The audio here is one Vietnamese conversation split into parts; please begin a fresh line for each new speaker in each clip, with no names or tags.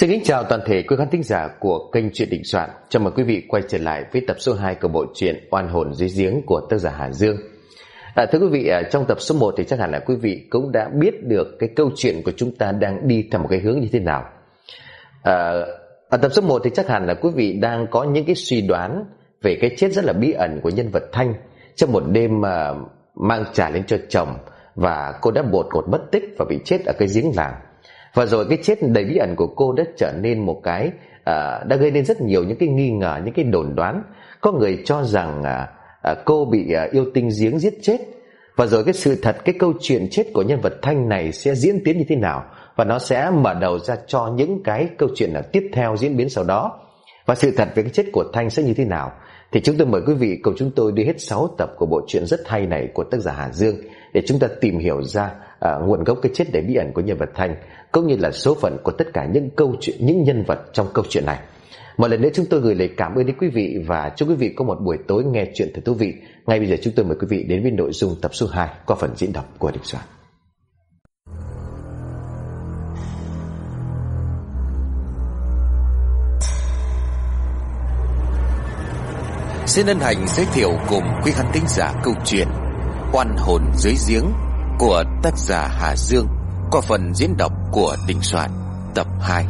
Xin kính chào toàn thể quý khán thính giả của kênh Truyện Định Soạn. Chào mừng quý vị quay trở lại với tập số 2 của bộ truyện Oan hồn dưới giếng của tác giả Hà Dương. À, thưa quý vị, à, trong tập số 1 thì chắc hẳn là quý vị cũng đã biết được cái câu chuyện của chúng ta đang đi theo một cái hướng như thế nào. À, ở tập số 1 thì chắc hẳn là quý vị đang có những cái suy đoán về cái chết rất là bí ẩn của nhân vật Thanh trong một đêm mà mang trả lên cho chồng và cô đã bột cột mất tích và bị chết ở cái giếng làng và rồi cái chết đầy bí ẩn của cô đã trở nên một cái à, đã gây nên rất nhiều những cái nghi ngờ những cái đồn đoán. Có người cho rằng à, à, cô bị à, yêu tinh giếng giết chết. Và rồi cái sự thật cái câu chuyện chết của nhân vật thanh này sẽ diễn tiến như thế nào? Và nó sẽ mở đầu ra cho những cái câu chuyện là tiếp theo diễn biến sau đó. Và sự thật về cái chết của thanh sẽ như thế nào? Thì chúng tôi mời quý vị cùng chúng tôi đi hết 6 tập của bộ truyện rất hay này của tác giả Hà Dương để chúng ta tìm hiểu ra uh, nguồn gốc cái chết đầy bí ẩn của nhân vật Thanh cũng như là số phận của tất cả những câu chuyện, những nhân vật trong câu chuyện này. Một lần nữa chúng tôi gửi lời cảm ơn đến quý vị và chúc quý vị có một buổi tối nghe chuyện thật thú vị. Ngay bây giờ chúng tôi mời quý vị đến với nội dung tập số 2 qua phần diễn đọc của Đình Soạn.
Xin ân hạnh giới thiệu cùng quý khán thính giả câu chuyện Oan hồn dưới giếng của tác giả Hà Dương qua phần diễn đọc của Đình Soạn, tập 2.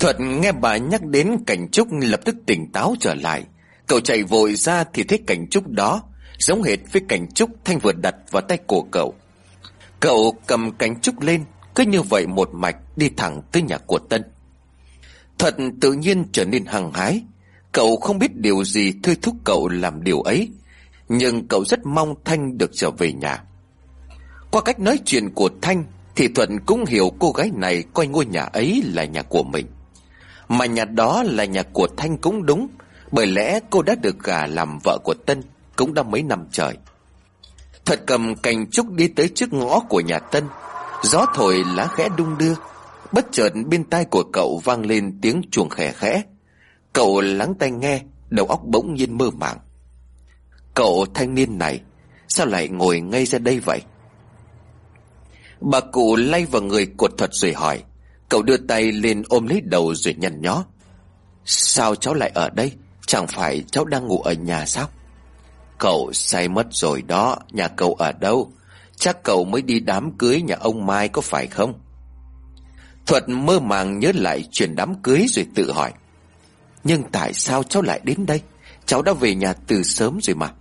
Thuận nghe bà nhắc đến cảnh trúc lập tức tỉnh táo trở lại. Cậu chạy vội ra thì thấy cảnh trúc đó giống hệt với cảnh trúc Thanh vừa đặt vào tay của cậu. Cậu cầm cánh trúc lên, cứ như vậy một mạch đi thẳng tới nhà của Tân. Thuận tự nhiên trở nên hăng hái. Cậu không biết điều gì thôi thúc cậu làm điều ấy, nhưng cậu rất mong Thanh được trở về nhà. Qua cách nói chuyện của Thanh, thì Thuận cũng hiểu cô gái này coi ngôi nhà ấy là nhà của mình. Mà nhà đó là nhà của Thanh cũng đúng Bởi lẽ cô đã được gả làm vợ của Tân Cũng đã mấy năm trời Thật cầm cành trúc đi tới trước ngõ của nhà Tân. Gió thổi lá khẽ đung đưa. Bất chợt bên tai của cậu vang lên tiếng chuồng khẽ khẽ. Cậu lắng tai nghe, Đầu óc bỗng nhiên mơ màng. Cậu thanh niên này, Sao lại ngồi ngay ra đây vậy? Bà cụ lay vào người cột thuật rồi hỏi. Cậu đưa tay lên ôm lấy đầu rồi nhăn nhó. Sao cháu lại ở đây? Chẳng phải cháu đang ngủ ở nhà sao? Cậu say mất rồi đó, Nhà cậu ở đâu? Chắc cậu mới đi đám cưới nhà ông Mai có phải không? Thuật mơ màng nhớ lại chuyện đám cưới rồi tự hỏi. Nhưng tại sao cháu lại đến đây? Cháu đã về nhà từ sớm rồi mà.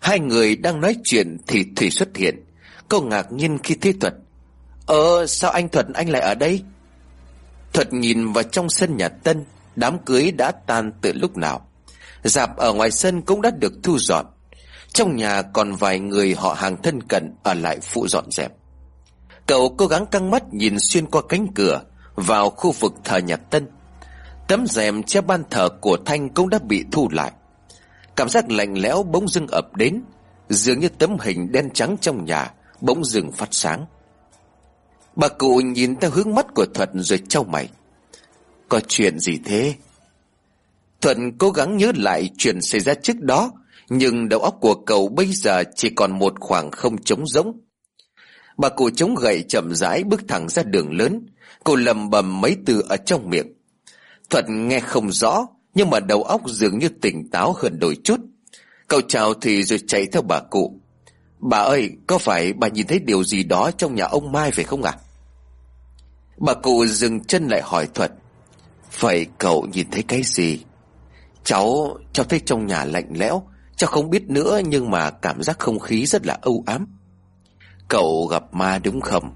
Hai người đang nói chuyện thì Thủy xuất hiện. Cô ngạc nhiên khi thấy Thuật. Ờ sao anh Thuật, anh lại ở đây? Thuật nhìn vào trong sân nhà Tân, Đám cưới đã tan từ lúc nào? Dạp ở ngoài sân cũng đã được thu dọn. Trong nhà còn vài người họ hàng thân cận Ở lại phụ dọn dẹp. Cậu cố gắng căng mắt nhìn xuyên qua cánh cửa, Vào khu vực thờ nhà Tân. Tấm rèm che ban thờ của Thanh cũng đã bị thu lại. Cảm giác lạnh lẽo bỗng dưng ập đến, Dường như tấm hình đen trắng trong nhà Bỗng dưng phát sáng. Bà cụ nhìn theo hướng mắt của Thuận rồi trao mày. Có chuyện gì thế? Thuận cố gắng nhớ lại chuyện xảy ra trước đó, nhưng đầu óc của cậu bây giờ chỉ còn một khoảng không trống rỗng. Bà cụ chống gậy chậm rãi bước thẳng ra đường lớn, cô lầm bầm mấy từ ở trong miệng. Thuận nghe không rõ, nhưng mà đầu óc dường như tỉnh táo hơn đôi chút. Cậu chào thì rồi chạy theo bà cụ. Bà ơi, có phải bà nhìn thấy điều gì đó trong nhà ông Mai phải không ạ? Bà cụ dừng chân lại hỏi Thuận. Vậy cậu nhìn thấy cái gì Cháu Cháu thấy trong nhà lạnh lẽo, Cháu không biết nữa nhưng mà cảm giác không khí rất là âu ám. Cậu gặp ma đúng không?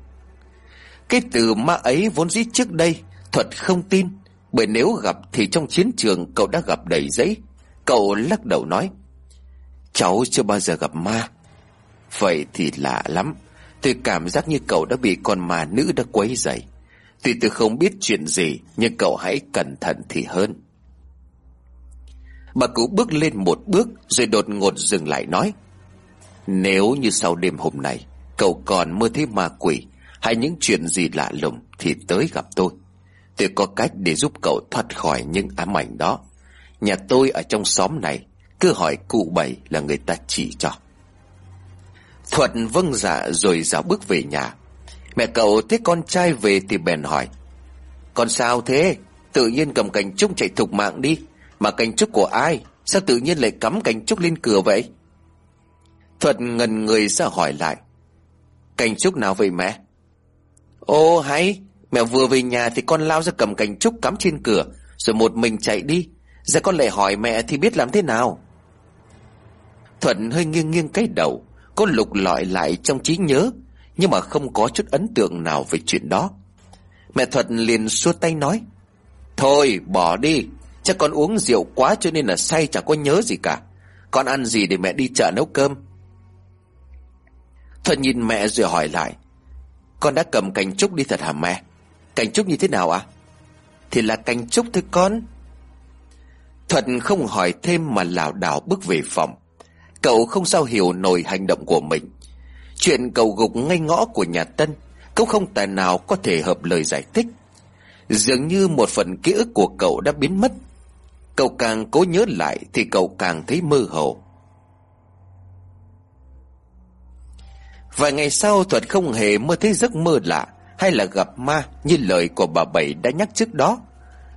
Cái từ ma ấy vốn dĩ trước đây, Thuật không tin, Bởi nếu gặp thì trong chiến trường cậu đã gặp đầy giấy. Cậu lắc đầu nói, Cháu chưa bao giờ gặp ma. Vậy thì lạ lắm, Tôi cảm giác như cậu đã bị con ma nữ đã quấy dày. Tuy tôi không biết chuyện gì, Nhưng cậu hãy cẩn thận thì hơn. Bà cụ bước lên một bước Rồi đột ngột dừng lại nói, Nếu như sau đêm hôm nay Cậu còn mơ thấy ma quỷ Hay những chuyện gì lạ lùng thì tới gặp tôi. Tôi có cách để giúp cậu thoát khỏi những ám ảnh đó. Nhà tôi ở trong xóm này Cứ hỏi cụ bảy là người ta chỉ cho. Thuận vâng dạ rồi dạo bước về nhà. Mẹ cậu thấy con trai về thì bèn hỏi, Con sao thế? Tự nhiên cầm cành trúc chạy thục mạng đi. Mà cành trúc của ai? Sao tự nhiên lại cắm cành trúc lên cửa vậy? Thuật ngần người ra hỏi lại. Cành trúc nào vậy mẹ? Ô, hay, Mẹ vừa về nhà thì con lao ra cầm cành trúc cắm trên cửa, Rồi một mình chạy đi. Giờ con lại hỏi mẹ thì biết làm thế nào? Thuận hơi nghiêng nghiêng cái đầu Cô lục lọi lại trong trí nhớ, Nhưng mà không có chút ấn tượng nào về chuyện đó. Mẹ Thuận liền xua tay nói, Thôi, bỏ đi Chắc con uống rượu quá cho nên là say chẳng có nhớ gì cả. Con ăn gì để mẹ đi chợ nấu cơm? Thuận nhìn mẹ rồi hỏi lại. Con đã cầm cành trúc đi thật hả mẹ? Cành trúc như thế nào ạ? À? Thì là cành trúc thôi con. Thuận không hỏi thêm mà lảo đảo bước về phòng. Cậu không sao hiểu nổi hành động của mình. Chuyện cầu gục ngay ngõ của nhà Tân Cậu không tài nào có thể hợp lời giải thích. Dường như một phần ký ức của cậu đã biến mất. Cậu càng cố nhớ lại Thì cậu càng thấy mơ hồ. Vài ngày sau, Thuật không hề mơ thấy giấc mơ lạ Hay là gặp ma Như lời của bà Bảy đã nhắc trước đó.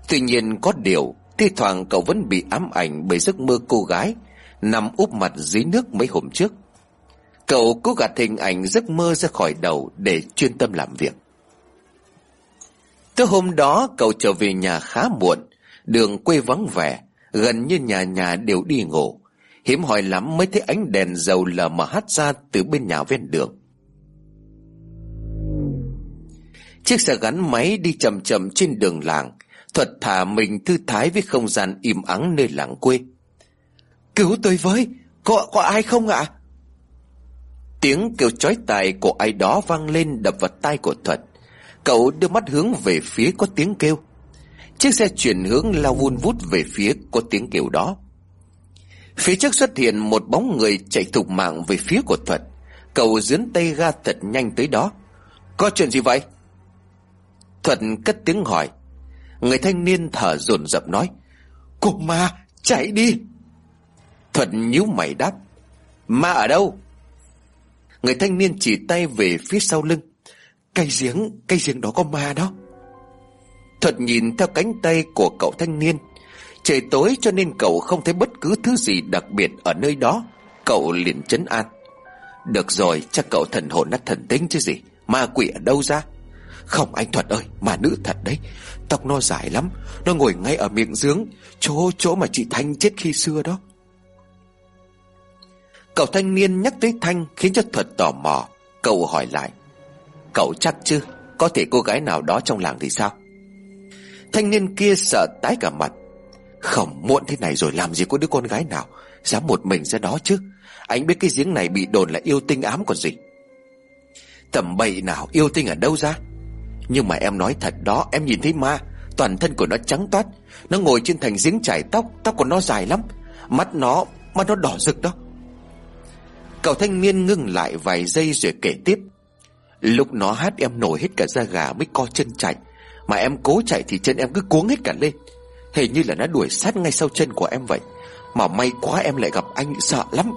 Tuy nhiên, có điều, Thi thoảng cậu vẫn bị ám ảnh Bởi giấc mơ cô gái Nằm úp mặt dưới nước mấy hôm trước. Cậu cố gạt hình ảnh giấc mơ ra khỏi đầu Để chuyên tâm làm việc. Tới hôm đó, cậu trở về nhà khá muộn. Đường quê vắng vẻ Gần như nhà nhà đều đi ngủ. Hiếm hỏi lắm mới thấy ánh đèn dầu lờ mà hắt ra từ bên nhà ven đường. Chiếc xe gắn máy đi chậm chậm trên đường làng Thuật thả mình thư thái với không gian im ắng nơi làng quê. Cứu tôi với Có, có ai không ạ? Tiếng kêu chói tai của ai đó vang lên đập vào tai của Thuật. Cậu đưa mắt hướng về phía có tiếng kêu. Chiếc xe chuyển hướng lao vun vút về phía có tiếng kêu đó. Phía trước xuất hiện một bóng người chạy thục mạng về phía của Thuật. Cậu dướn tay ga thật nhanh tới đó. Có chuyện gì vậy? Thuật cất tiếng hỏi. Người thanh niên thở dồn dập nói. Cô ma chạy đi. Thuật nhíu mày đáp. Ma ở đâu? Người thanh niên chỉ tay về phía sau lưng. Cây giếng, cây giếng đó có ma đó. Thuật nhìn theo cánh tay của cậu thanh niên. Trời tối cho nên cậu không thấy bất cứ thứ gì đặc biệt ở nơi đó. Cậu liền chấn an. Được rồi, chắc cậu thần hồn nát thần tính chứ gì? Ma quỷ ở đâu ra? Không, anh Thuật ơi mà nữ thật đấy. Tóc nó dài lắm, Nó ngồi ngay ở miệng giếng, Chỗ chỗ mà chị Thanh chết khi xưa đó. Cậu thanh niên nhắc tới Thanh Khiến cho Thuật tò mò. Cậu hỏi lại, Cậu chắc chứ? Có thể cô gái nào đó trong làng thì sao? Thanh niên kia sợ tái cả mặt. Không muộn thế này rồi làm gì có đứa con gái nào? Dám một mình ra đó chứ? Anh biết cái giếng này bị đồn là yêu tinh ám còn gì? Tầm bậy nào, yêu tinh ở đâu ra? Nhưng mà em nói thật đó, Em nhìn thấy ma, Toàn thân của nó trắng toát. Nó ngồi trên thành giếng chảy tóc Tóc của nó dài lắm. Mắt nó Mắt nó đỏ rực đó. Cậu thanh niên ngưng lại vài giây rồi kể tiếp. Lúc nó hát em nổi hết cả da gà mới co chân chạy. Mà em cố chạy thì chân em cứ cuống hết cả lên. Hình như là nó đuổi sát ngay sau chân của em vậy. Mà may quá em lại gặp anh sợ lắm.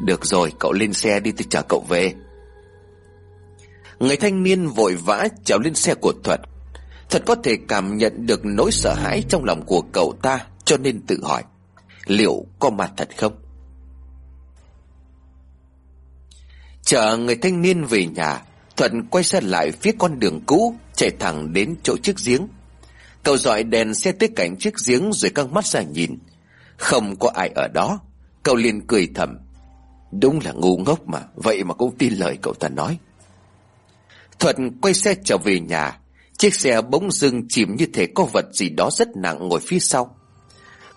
Được rồi, cậu lên xe đi, tôi chở cậu về. Người thanh niên vội vã trèo lên xe của Thuật. Thuật có thể cảm nhận được nỗi sợ hãi trong lòng của cậu ta, Cho nên tự hỏi, Liệu có mặt thật không? Chờ người thanh niên về nhà Thuận quay xe lại phía con đường cũ Chạy thẳng đến chỗ chiếc giếng. Cậu dọi đèn xe tới cảnh chiếc giếng Rồi căng mắt ra nhìn. Không có ai ở đó. Cậu liền cười thầm. Đúng là ngu ngốc mà, Vậy mà cũng tin lời cậu ta nói. Thuận quay xe trở về nhà. Chiếc xe bỗng dưng chìm như thể có vật gì đó rất nặng ngồi phía sau.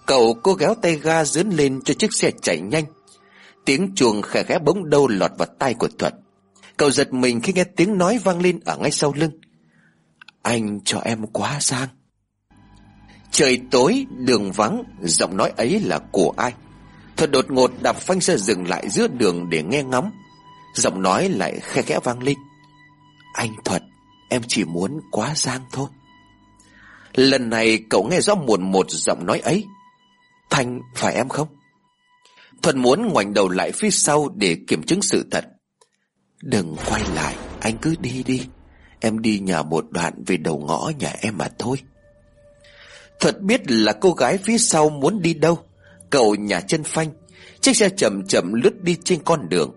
Cậu cố ghéo tay ga dướn lên cho chiếc xe chạy nhanh. Tiếng chuồng khẽ khẽ bỗng đâu lọt vào tai của Thuận. Cậu giật mình khi nghe tiếng nói vang lên ở ngay sau lưng. Anh cho em quá sang Trời tối, đường vắng, giọng nói ấy là của ai? Thuật đột ngột đạp phanh xe dừng lại giữa đường để nghe ngóng. Giọng nói lại khe khẽ vang lên. Anh Thuật, Em chỉ muốn quá giang thôi. Lần này cậu nghe rõ muộn một giọng nói ấy. Thanh phải em không? Thuận muốn ngoảnh đầu lại phía sau để kiểm chứng sự thật. Đừng quay lại Anh cứ đi đi. Em đi nhà một đoạn về đầu ngõ nhà em mà thôi. Thuật biết là cô gái phía sau muốn đi đâu. Cậu nhà chân phanh, Chiếc xe chậm chậm lướt đi trên con đường.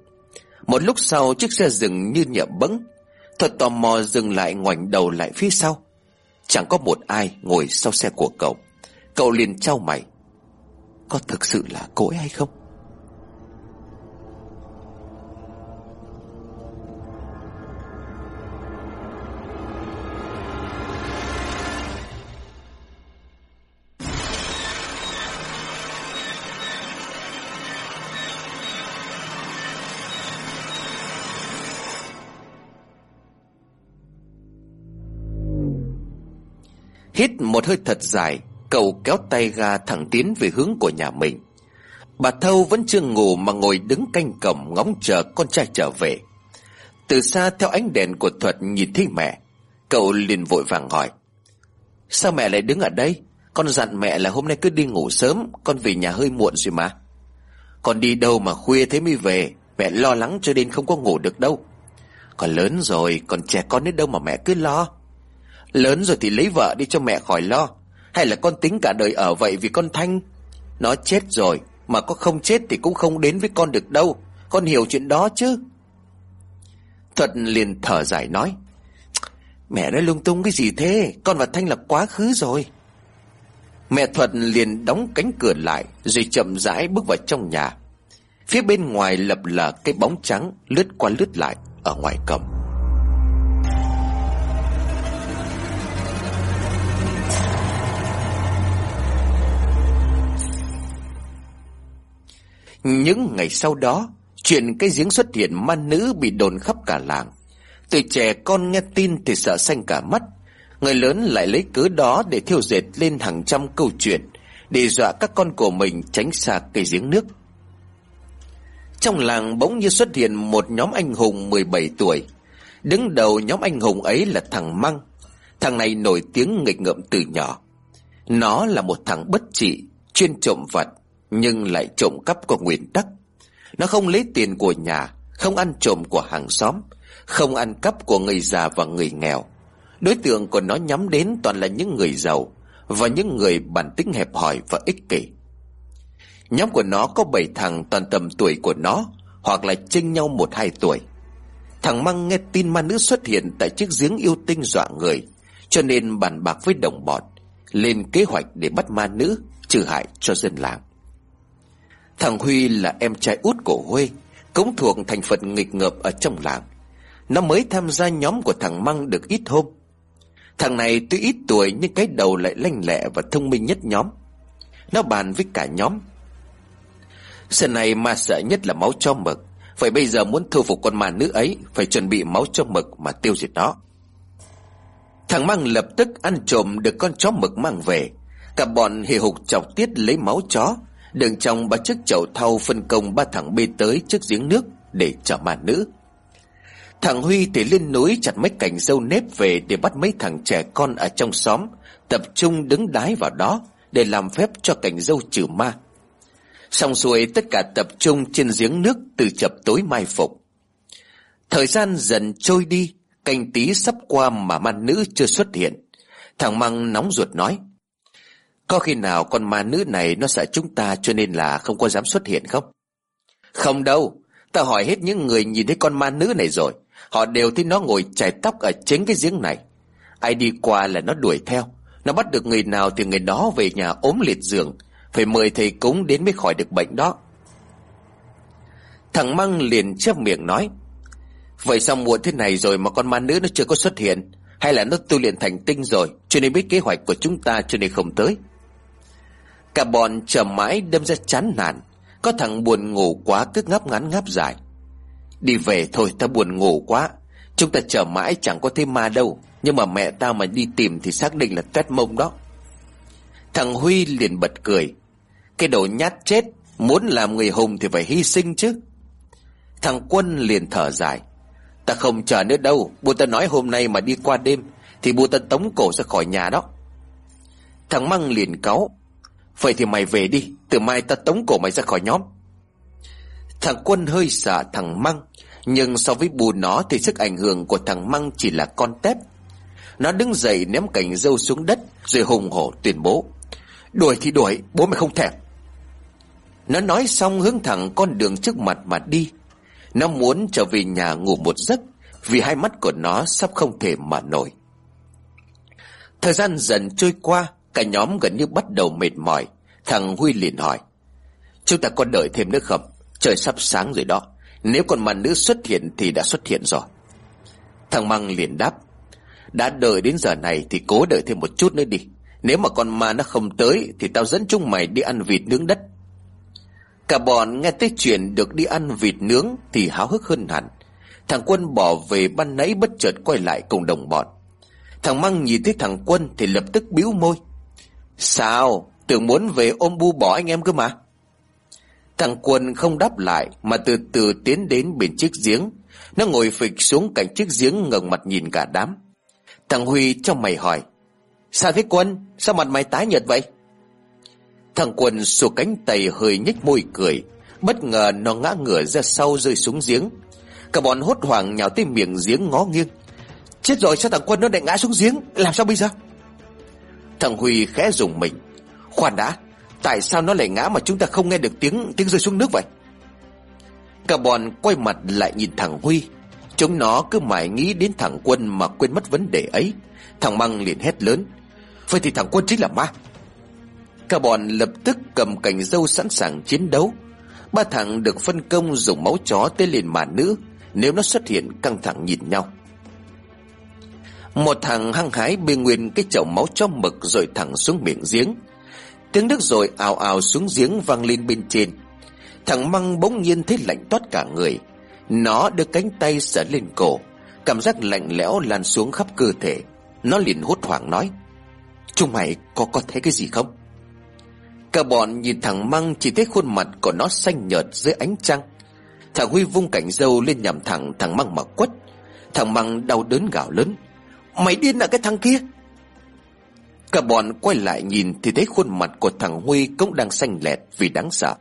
Một lúc sau, chiếc xe dừng như nhậm bẫng. Thuật tò mò dừng lại ngoảnh đầu lại phía sau. Chẳng có một ai ngồi sau xe của cậu. Cậu liền trao mày. Có thực sự là cô ấy hay không? Hít một hơi thật dài, Cậu kéo tay ga thẳng tiến về hướng của nhà mình. Bà Thâu vẫn chưa ngủ mà ngồi đứng canh cổng ngóng chờ con trai trở về. Từ xa theo ánh đèn của Thuật nhìn thấy mẹ, Cậu liền vội vàng hỏi, Sao mẹ lại đứng ở đây? Con dặn mẹ là hôm nay cứ đi ngủ sớm, Con về nhà hơi muộn rồi mà. Con đi đâu mà khuya thế mới về? Mẹ lo lắng cho nên không có ngủ được đâu. Con lớn rồi, Còn trẻ con đến đâu mà mẹ cứ lo? Lớn rồi thì lấy vợ đi cho mẹ khỏi lo. Hay là con tính cả đời ở vậy vì con Thanh? Nó chết rồi, Mà có không chết thì cũng không đến với con được đâu. Con hiểu chuyện đó chứ? Thuật liền thở dài nói, Mẹ nói lung tung cái gì thế? Con và Thanh là quá khứ rồi. Mẹ Thuật liền đóng cánh cửa lại, Rồi chậm rãi bước vào trong nhà. Phía bên ngoài lập lờ cái bóng trắng Lướt qua lướt lại Ở ngoài cổng. Những ngày sau đó, Chuyện cái giếng xuất hiện ma nữ bị đồn khắp cả làng. Từ trẻ con nghe tin thì sợ xanh cả mắt. Người lớn lại lấy cớ đó để thiêu dệt lên hàng trăm câu chuyện Để dọa các con của mình tránh xa cây giếng nước. Trong làng bỗng như xuất hiện một nhóm anh hùng 17 tuổi. Đứng đầu nhóm anh hùng ấy là thằng Măng. Thằng này nổi tiếng nghịch ngợm từ nhỏ. Nó là một thằng bất trị, Chuyên trộm vật nhưng lại trộm cắp của nguyên tắc. Nó không lấy tiền của nhà, không ăn trộm của hàng xóm, không ăn cắp của người già và người nghèo. Đối tượng của nó nhắm đến toàn là những người giàu và những người bản tính hẹp hòi và ích kỷ. Nhóm của nó có bảy thằng toàn tầm tuổi của nó hoặc là chênh nhau một hai tuổi. Thằng Măng nghe tin ma nữ xuất hiện tại chiếc giếng yêu tinh dọa người, cho nên bàn bạc với đồng bọn, lên kế hoạch để bắt ma nữ, trừ hại cho dân làng. Thằng Huy là em trai út của Huê, Cũng thuộc thành phần nghịch ngợp ở trong làng. Nó mới tham gia nhóm của thằng Măng được ít hôm. Thằng này tuy ít tuổi nhưng cái đầu lại lanh lẹ và thông minh nhất nhóm. Nó bàn với cả nhóm. Sợ này ma sợ nhất là máu cho mực. Vậy bây giờ muốn thu phục con ma nữ ấy, Phải chuẩn bị máu cho mực mà tiêu diệt nó. Thằng Măng lập tức ăn trộm được con chó mực mang về. Cả bọn hì hục chọc tiết lấy máu chó Đường trong ba chiếc chậu thau phân công ba thằng bê tới trước giếng nước để chở ma nữ. Thằng Huy thì lên núi chặt mấy cành dâu nếp về để bắt mấy thằng trẻ con ở trong xóm, tập trung đứng đái vào đó để làm phép cho cành dâu trừ ma. Xong xuôi tất cả tập trung trên giếng nước từ chập tối mai phục. Thời gian dần trôi đi, canh tí sắp qua mà ma nữ chưa xuất hiện. Thằng Măng nóng ruột nói. Có khi nào con ma nữ này nó sợ chúng ta cho nên là không có dám xuất hiện không? Không đâu, ta hỏi hết những người nhìn thấy con ma nữ này rồi. Họ đều thấy nó ngồi chải tóc ở chính cái giếng này. Ai đi qua là nó đuổi theo. Nó bắt được người nào thì người đó về nhà ốm liệt giường. Phải mời thầy cúng đến mới khỏi được bệnh đó. Thằng Măng liền chép miệng nói. Vậy sao muộn thế này rồi mà con ma nữ nó chưa có xuất hiện? Hay là nó tu luyện thành tinh rồi Cho nên biết kế hoạch của chúng ta cho nên không tới Cả bọn chờ mãi đâm ra chán nản. Có thằng buồn ngủ quá cứ ngáp ngắn ngáp dài. Đi về thôi ta buồn ngủ quá. Chúng ta chờ mãi chẳng có thêm ma đâu. Nhưng mà mẹ tao mà đi tìm Thì xác định là tuét mông đó. Thằng Huy liền bật cười. Cái đồ nhát chết, Muốn làm người hùng thì phải hy sinh chứ. Thằng Quân liền thở dài. Ta không chờ nữa đâu. Bố ta nói hôm nay mà đi qua đêm Thì bố ta tống cổ ra khỏi nhà đó. Thằng Măng liền cáu. Vậy thì mày về đi, Từ mai ta tống cổ mày ra khỏi nhóm. Thằng Quân hơi sợ thằng Măng, Nhưng so với bù nó Thì sức ảnh hưởng của thằng Măng chỉ là con tép. Nó đứng dậy ném cành dâu xuống đất, Rồi hùng hổ tuyên bố, Đuổi thì đuổi, bố mày không thèm. Nó nói xong hướng thẳng con đường trước mặt mà đi. Nó muốn trở về nhà ngủ một giấc, Vì hai mắt của nó sắp không thể mở nổi. Thời gian dần trôi qua Cả nhóm gần như bắt đầu mệt mỏi. Thằng Huy liền hỏi, Chúng ta có đợi thêm nữa không? Trời sắp sáng rồi đó. Nếu còn ma nữ xuất hiện thì đã xuất hiện rồi. Thằng Măng liền đáp, Đã đợi đến giờ này thì cố đợi thêm một chút nữa đi. Nếu mà con ma nó không tới Thì tao dẫn chúng mày đi ăn vịt nướng đất. Cả bọn nghe tới chuyện được đi ăn vịt nướng Thì háo hức hơn hẳn. Thằng Quân bỏ về ban nãy bất chợt quay lại cùng đồng bọn. Thằng Măng nhìn thấy thằng Quân thì lập tức biếu môi. Sao? Tưởng muốn về ôm bu bỏ anh em cơ mà. Thằng Quân không đáp lại, Mà từ từ tiến đến bên chiếc giếng. Nó ngồi phịch xuống cạnh chiếc giếng ngẩng mặt nhìn cả đám. Thằng Huy trong mày hỏi, Sao thế Quân? Sao mặt mày tái nhợt vậy? Thằng Quân xua cánh tay hơi nhếch môi cười. Bất ngờ nó ngã ngửa ra sau rơi xuống giếng. Cả bọn hốt hoảng nhào tới miệng giếng ngó nghiêng. Chết rồi, sao thằng Quân nó lại ngã xuống giếng? Làm sao bây giờ? Thằng Huy khẽ dùng mình. Khoan đã, Tại sao nó lại ngã mà chúng ta không nghe được tiếng tiếng rơi xuống nước vậy? Cả bọn quay mặt lại nhìn thằng Huy. Chúng nó cứ mãi nghĩ đến thằng Quân mà quên mất vấn đề ấy. Thằng Măng liền hét lớn. Vậy thì thằng Quân chính là ma. Cả bọn lập tức cầm cành dâu sẵn sàng chiến đấu. Ba thằng được phân công dùng máu chó tên liền mà nữ. Nếu nó xuất hiện, căng thẳng nhìn nhau. Một thằng hăng hái bê nguyên cái chậu máu cho mực rồi thẳng xuống miệng giếng. Tiếng nước rồi ào ào xuống giếng vang lên bên trên. Thằng Măng bỗng nhiên thấy lạnh toát cả người. Nó đưa cánh tay sờ lên cổ. Cảm giác lạnh lẽo lan xuống khắp cơ thể. Nó liền hốt hoảng nói, Chúng mày có có thấy cái gì không? Cả bọn nhìn thằng Măng chỉ thấy khuôn mặt của nó xanh nhợt dưới ánh trăng. Thằng Huy vung cảnh dâu lên nhằm thẳng thằng Măng mà quất. Thằng Măng đau đớn gào lớn. Mày điên là cái thằng kia Cả bọn quay lại nhìn thì thấy khuôn mặt của thằng Huy cũng đang xanh lẹt vì đáng sợ.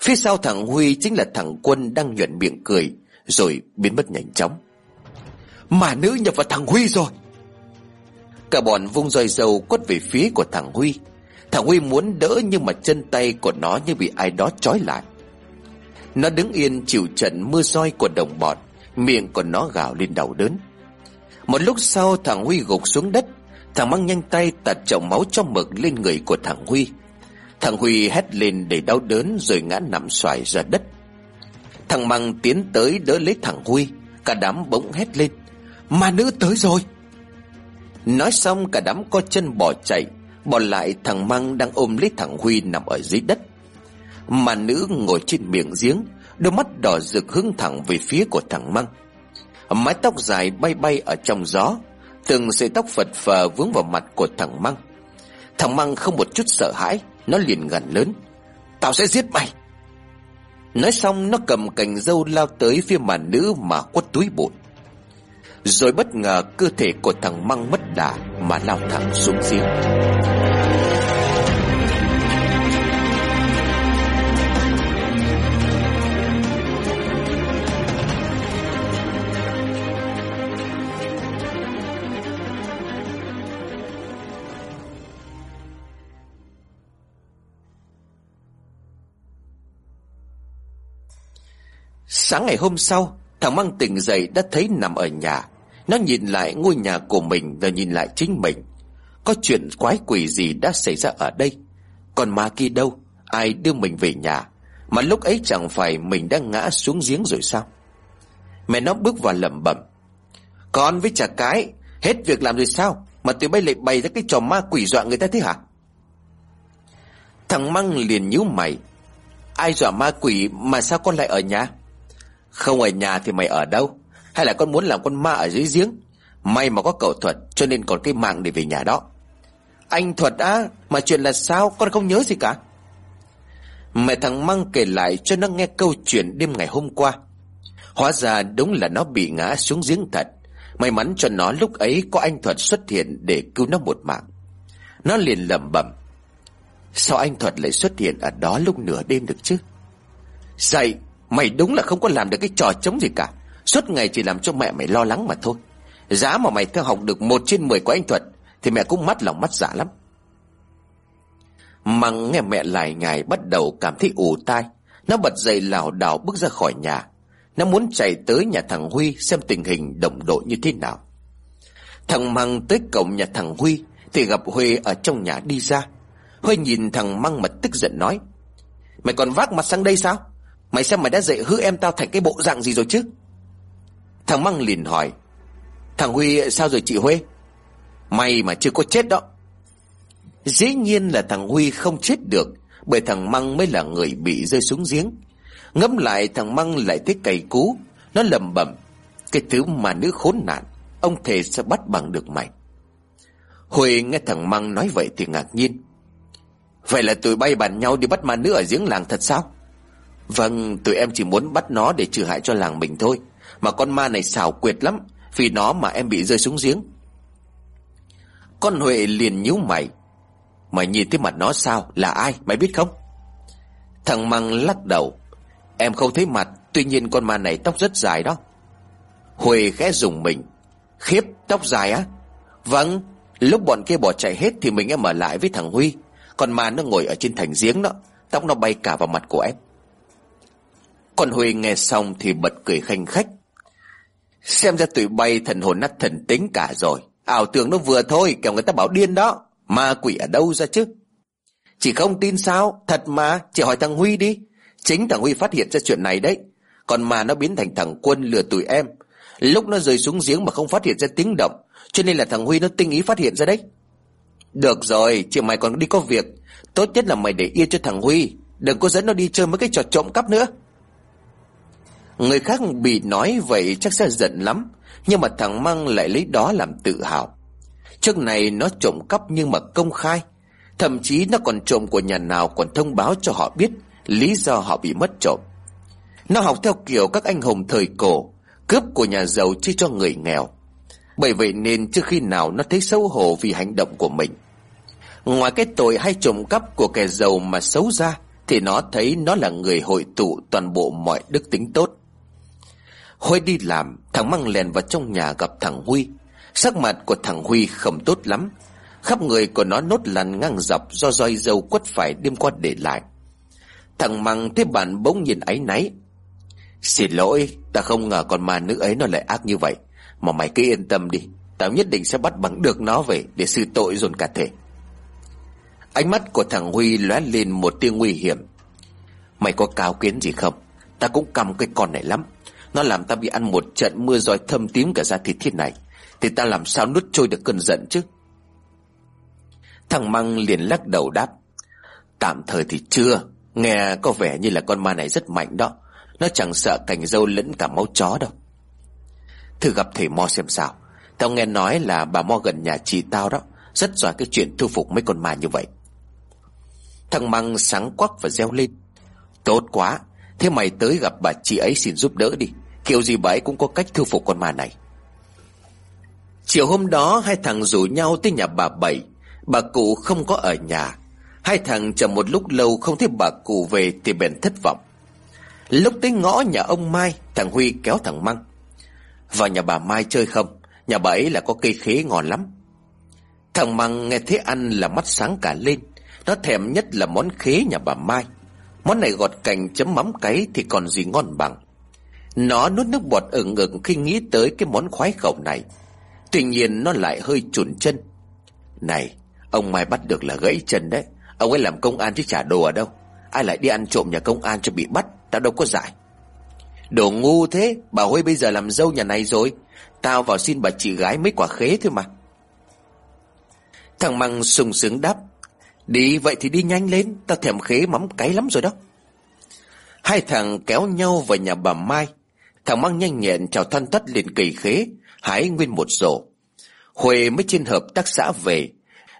Phía sau thằng Huy chính là thằng Quân đang nhuận miệng cười rồi biến mất nhanh chóng. Mà nữ nhập vào thằng Huy rồi. Cả bọn vung roi dầu quất về phía của thằng Huy. Thằng Huy muốn đỡ nhưng mà chân tay của nó như bị ai đó trói lại. Nó đứng yên chịu trận mưa roi của đồng bọn, miệng của nó gào lên đau đớn. Một lúc sau, thằng Huy gục xuống đất. Thằng mang nhanh tay tạt chậu máu trong mực lên người của thằng Huy. Thằng Huy hét lên để đau đớn rồi ngã nằm xoài ra đất. Thằng Măng tiến tới đỡ lấy thằng Huy. Cả đám bỗng hét lên. Ma nữ tới rồi! Nói xong, cả đám co chân bỏ chạy. Bỏ lại, thằng Măng đang ôm lấy thằng Huy nằm ở dưới đất. Mà nữ ngồi trên miệng giếng, Đôi mắt đỏ rực hướng thẳng về phía của thằng Măng. Mái tóc dài bay bay ở trong gió, Từng sợi tóc phật phờ vướng vào mặt của thằng Măng. Thằng Măng không một chút sợ hãi, Nó liền gần lớn, Tao sẽ giết mày. Nói xong, nó cầm cành dâu lao tới phía màn nữ mà quất túi bụi. Rồi bất ngờ cơ thể của thằng Măng mất đà mà lao thẳng xuống giếng. Sáng ngày hôm sau, Thằng Măng tỉnh dậy đã thấy nằm ở nhà. Nó nhìn lại ngôi nhà của mình Rồi nhìn lại chính mình. Có chuyện quái quỷ gì đã xảy ra ở đây? Còn ma kia đâu? Ai đưa mình về nhà? Mà lúc ấy chẳng phải mình đã ngã xuống giếng rồi sao? Mẹ nó bước vào lẩm bẩm. Con với chả cái, Hết việc làm rồi sao? Mà tụi bay lại bày ra cái trò ma quỷ dọa người ta thế hả? Thằng Măng liền nhíu mày. Ai dọa ma quỷ mà sao con lại ở nhà? Không ở nhà thì mày ở đâu? Hay là con muốn làm con ma ở dưới giếng? May mà có cậu thuật, cho nên còn cái mạng để về nhà đó. Anh thuật á, Mà chuyện là sao? Con không nhớ gì cả. Mẹ thằng Măng kể lại cho nó nghe câu chuyện đêm ngày hôm qua. Hóa ra đúng là nó bị ngã xuống giếng thật. May mắn cho nó lúc ấy có anh Thuật xuất hiện để cứu nó một mạng. Nó liền lẩm bẩm, Sao anh Thuật lại xuất hiện ở đó lúc nửa đêm được chứ? Dậy Mày đúng là không có làm được cái trò chống gì cả. Suốt ngày chỉ làm cho mẹ mày lo lắng mà thôi. Giá mà mày theo học được một trên mười của anh Thuật, Thì mẹ cũng mắt lòng mắt giả lắm. Măng nghe mẹ lại ngài bắt đầu cảm thấy ù tai, Nó bật dậy lảo đảo bước ra khỏi nhà. Nó muốn chạy tới nhà thằng Huy xem tình hình đồng đội như thế nào. Thằng Măng tới cổng nhà thằng Huy, Thì gặp Huy ở trong nhà đi ra. Huy nhìn thằng Măng mà tức giận nói, Mày còn vác mặt sang đây sao? Mày xem mày đã dạy hư em tao thành cái bộ dạng gì rồi chứ? Thằng Măng liền hỏi. Thằng Huy, sao rồi chị Huê? May mà chưa có chết đó. Dĩ nhiên là thằng Huy không chết được, Bởi thằng Măng mới là người bị rơi xuống giếng. Ngẫm lại thằng Măng lại thấy cày cú, Nó lầm bẩm, Cái thứ mà nữ khốn nạn, Ông thề sẽ bắt bằng được mày. Huy nghe thằng Măng nói vậy thì ngạc nhiên. Vậy là tụi bay bàn nhau đi bắt ma nữ ở giếng làng thật sao? Vâng tụi em chỉ muốn bắt nó để trừ hại cho làng mình thôi. Mà con ma này xảo quyệt lắm, Vì nó mà em bị rơi xuống giếng. Con Huệ liền nhíu mày. Mày nhìn thấy mặt nó sao? Là ai? Mày biết không? Thằng Măng lắc đầu. Em không thấy mặt, Tuy nhiên con ma này tóc rất dài đó. Huệ khẽ dùng mình. Khiếp, tóc dài á? Vâng Lúc bọn kia bỏ chạy hết Thì mình em ở lại với thằng Huy. Còn ma nó ngồi ở trên thành giếng đó, Tóc nó bay cả vào mặt của em còn Huy nghe xong thì bật cười khanh khách. Xem ra tụi bay thần hồn nát thần tính cả rồi. Ảo tưởng nó vừa thôi, Kẻo người ta bảo điên đó. Ma quỷ ở đâu ra chứ? Chỉ không tin sao? Thật mà, Chỉ hỏi thằng Huy đi. Chính thằng Huy phát hiện ra chuyện này đấy. Còn mà nó biến thành thằng quân lừa tụi em. Lúc nó rơi xuống giếng mà không phát hiện ra tiếng động, Cho nên là thằng Huy nó tinh ý phát hiện ra đấy. Được rồi, Chị mày còn đi có việc. Tốt nhất là mày để yên cho thằng Huy. Đừng có dẫn nó đi chơi mấy cái trò trộm cắp nữa. Người khác bị nói vậy chắc sẽ giận lắm, Nhưng mà thằng Măng lại lấy đó làm tự hào. Trước này nó trộm cắp nhưng mà công khai, Thậm chí nó còn trộm của nhà nào còn thông báo cho họ biết Lý do họ bị mất trộm. Nó học theo kiểu các anh hùng thời cổ, Cướp của nhà giàu chia cho người nghèo. Bởi vậy nên trước khi nào nó thấy xấu hổ vì hành động của mình. Ngoài cái tội hay trộm cắp của kẻ giàu mà xấu ra, Thì nó thấy nó là người hội tụ toàn bộ mọi đức tính tốt. Huy đi làm, Thằng Măng lèn vào trong nhà gặp thằng Huy. Sắc mặt của thằng Huy không tốt lắm. Khắp người của nó nốt lằn ngang dọc Do roi dâu quất phải đêm qua để lại. Thằng Măng thấy bạn bỗng nhìn áy náy. Xin lỗi, Ta không ngờ con ma nữ ấy nó lại ác như vậy. Mà mày cứ yên tâm đi, Tao nhất định sẽ bắt bằng được nó về Để xử tội dồn cả thể. Ánh mắt của thằng Huy lóe lên một tia nguy hiểm. Mày có cáo kiến gì không? Ta cũng cầm cái con này lắm. Nó làm ta bị ăn một trận mưa roi thâm tím cả da thịt thiết này. Thì ta làm sao nuốt trôi được cơn giận chứ? Thằng Măng liền lắc đầu đáp. Tạm thời thì chưa. Nghe có vẻ như là con ma này rất mạnh đó. Nó chẳng sợ cành dâu lẫn cả máu chó đâu. Thử gặp thầy Mo xem sao. Tao nghe nói là bà Mo gần nhà chị tao đó. Rất giỏi cái chuyện thu phục mấy con ma như vậy. Thằng Măng sáng quắc và reo lên. Tốt quá. Thế mày tới gặp bà chị ấy xin giúp đỡ đi. Kiểu gì bà ấy cũng có cách thu phục con ma này. Chiều hôm đó, hai thằng rủ nhau tới nhà bà Bảy. Bà cụ không có ở nhà. Hai thằng chờ một lúc lâu không thấy bà cụ về thì bèn thất vọng. Lúc tới ngõ nhà ông Mai, Thằng Huy kéo thằng Măng. Vào nhà bà Mai chơi không? Nhà bà ấy là có cây khế ngon lắm. Thằng Măng nghe thấy ăn là mắt sáng cả lên. Nó thèm nhất là món khế nhà bà Mai. Món này gọt cành chấm mắm cấy Thì còn gì ngon bằng. Nó nuốt nước bọt ửng ửng khi nghĩ tới cái món khoái khẩu này. Tuy nhiên nó lại hơi chùn chân. Này, Ông Mai bắt được là gãy chân đấy. Ông ấy làm công an chứ trả đồ ở đâu. Ai lại đi ăn trộm nhà công an cho bị bắt, Tao đâu có giải. Đồ ngu thế, Bà Huy bây giờ làm dâu nhà này rồi. Tao vào xin bà chị gái mấy quả khế thôi mà. Thằng Măng sung sướng đáp Đi vậy thì đi nhanh lên ta thèm khế mắm cái lắm rồi đó. Hai thằng kéo nhau vào nhà bà Mai. Thằng Mang nhanh nhẹn chào thân tất liền cầy khế hái nguyên một rổ. Huệ mới trên hợp tác xã về,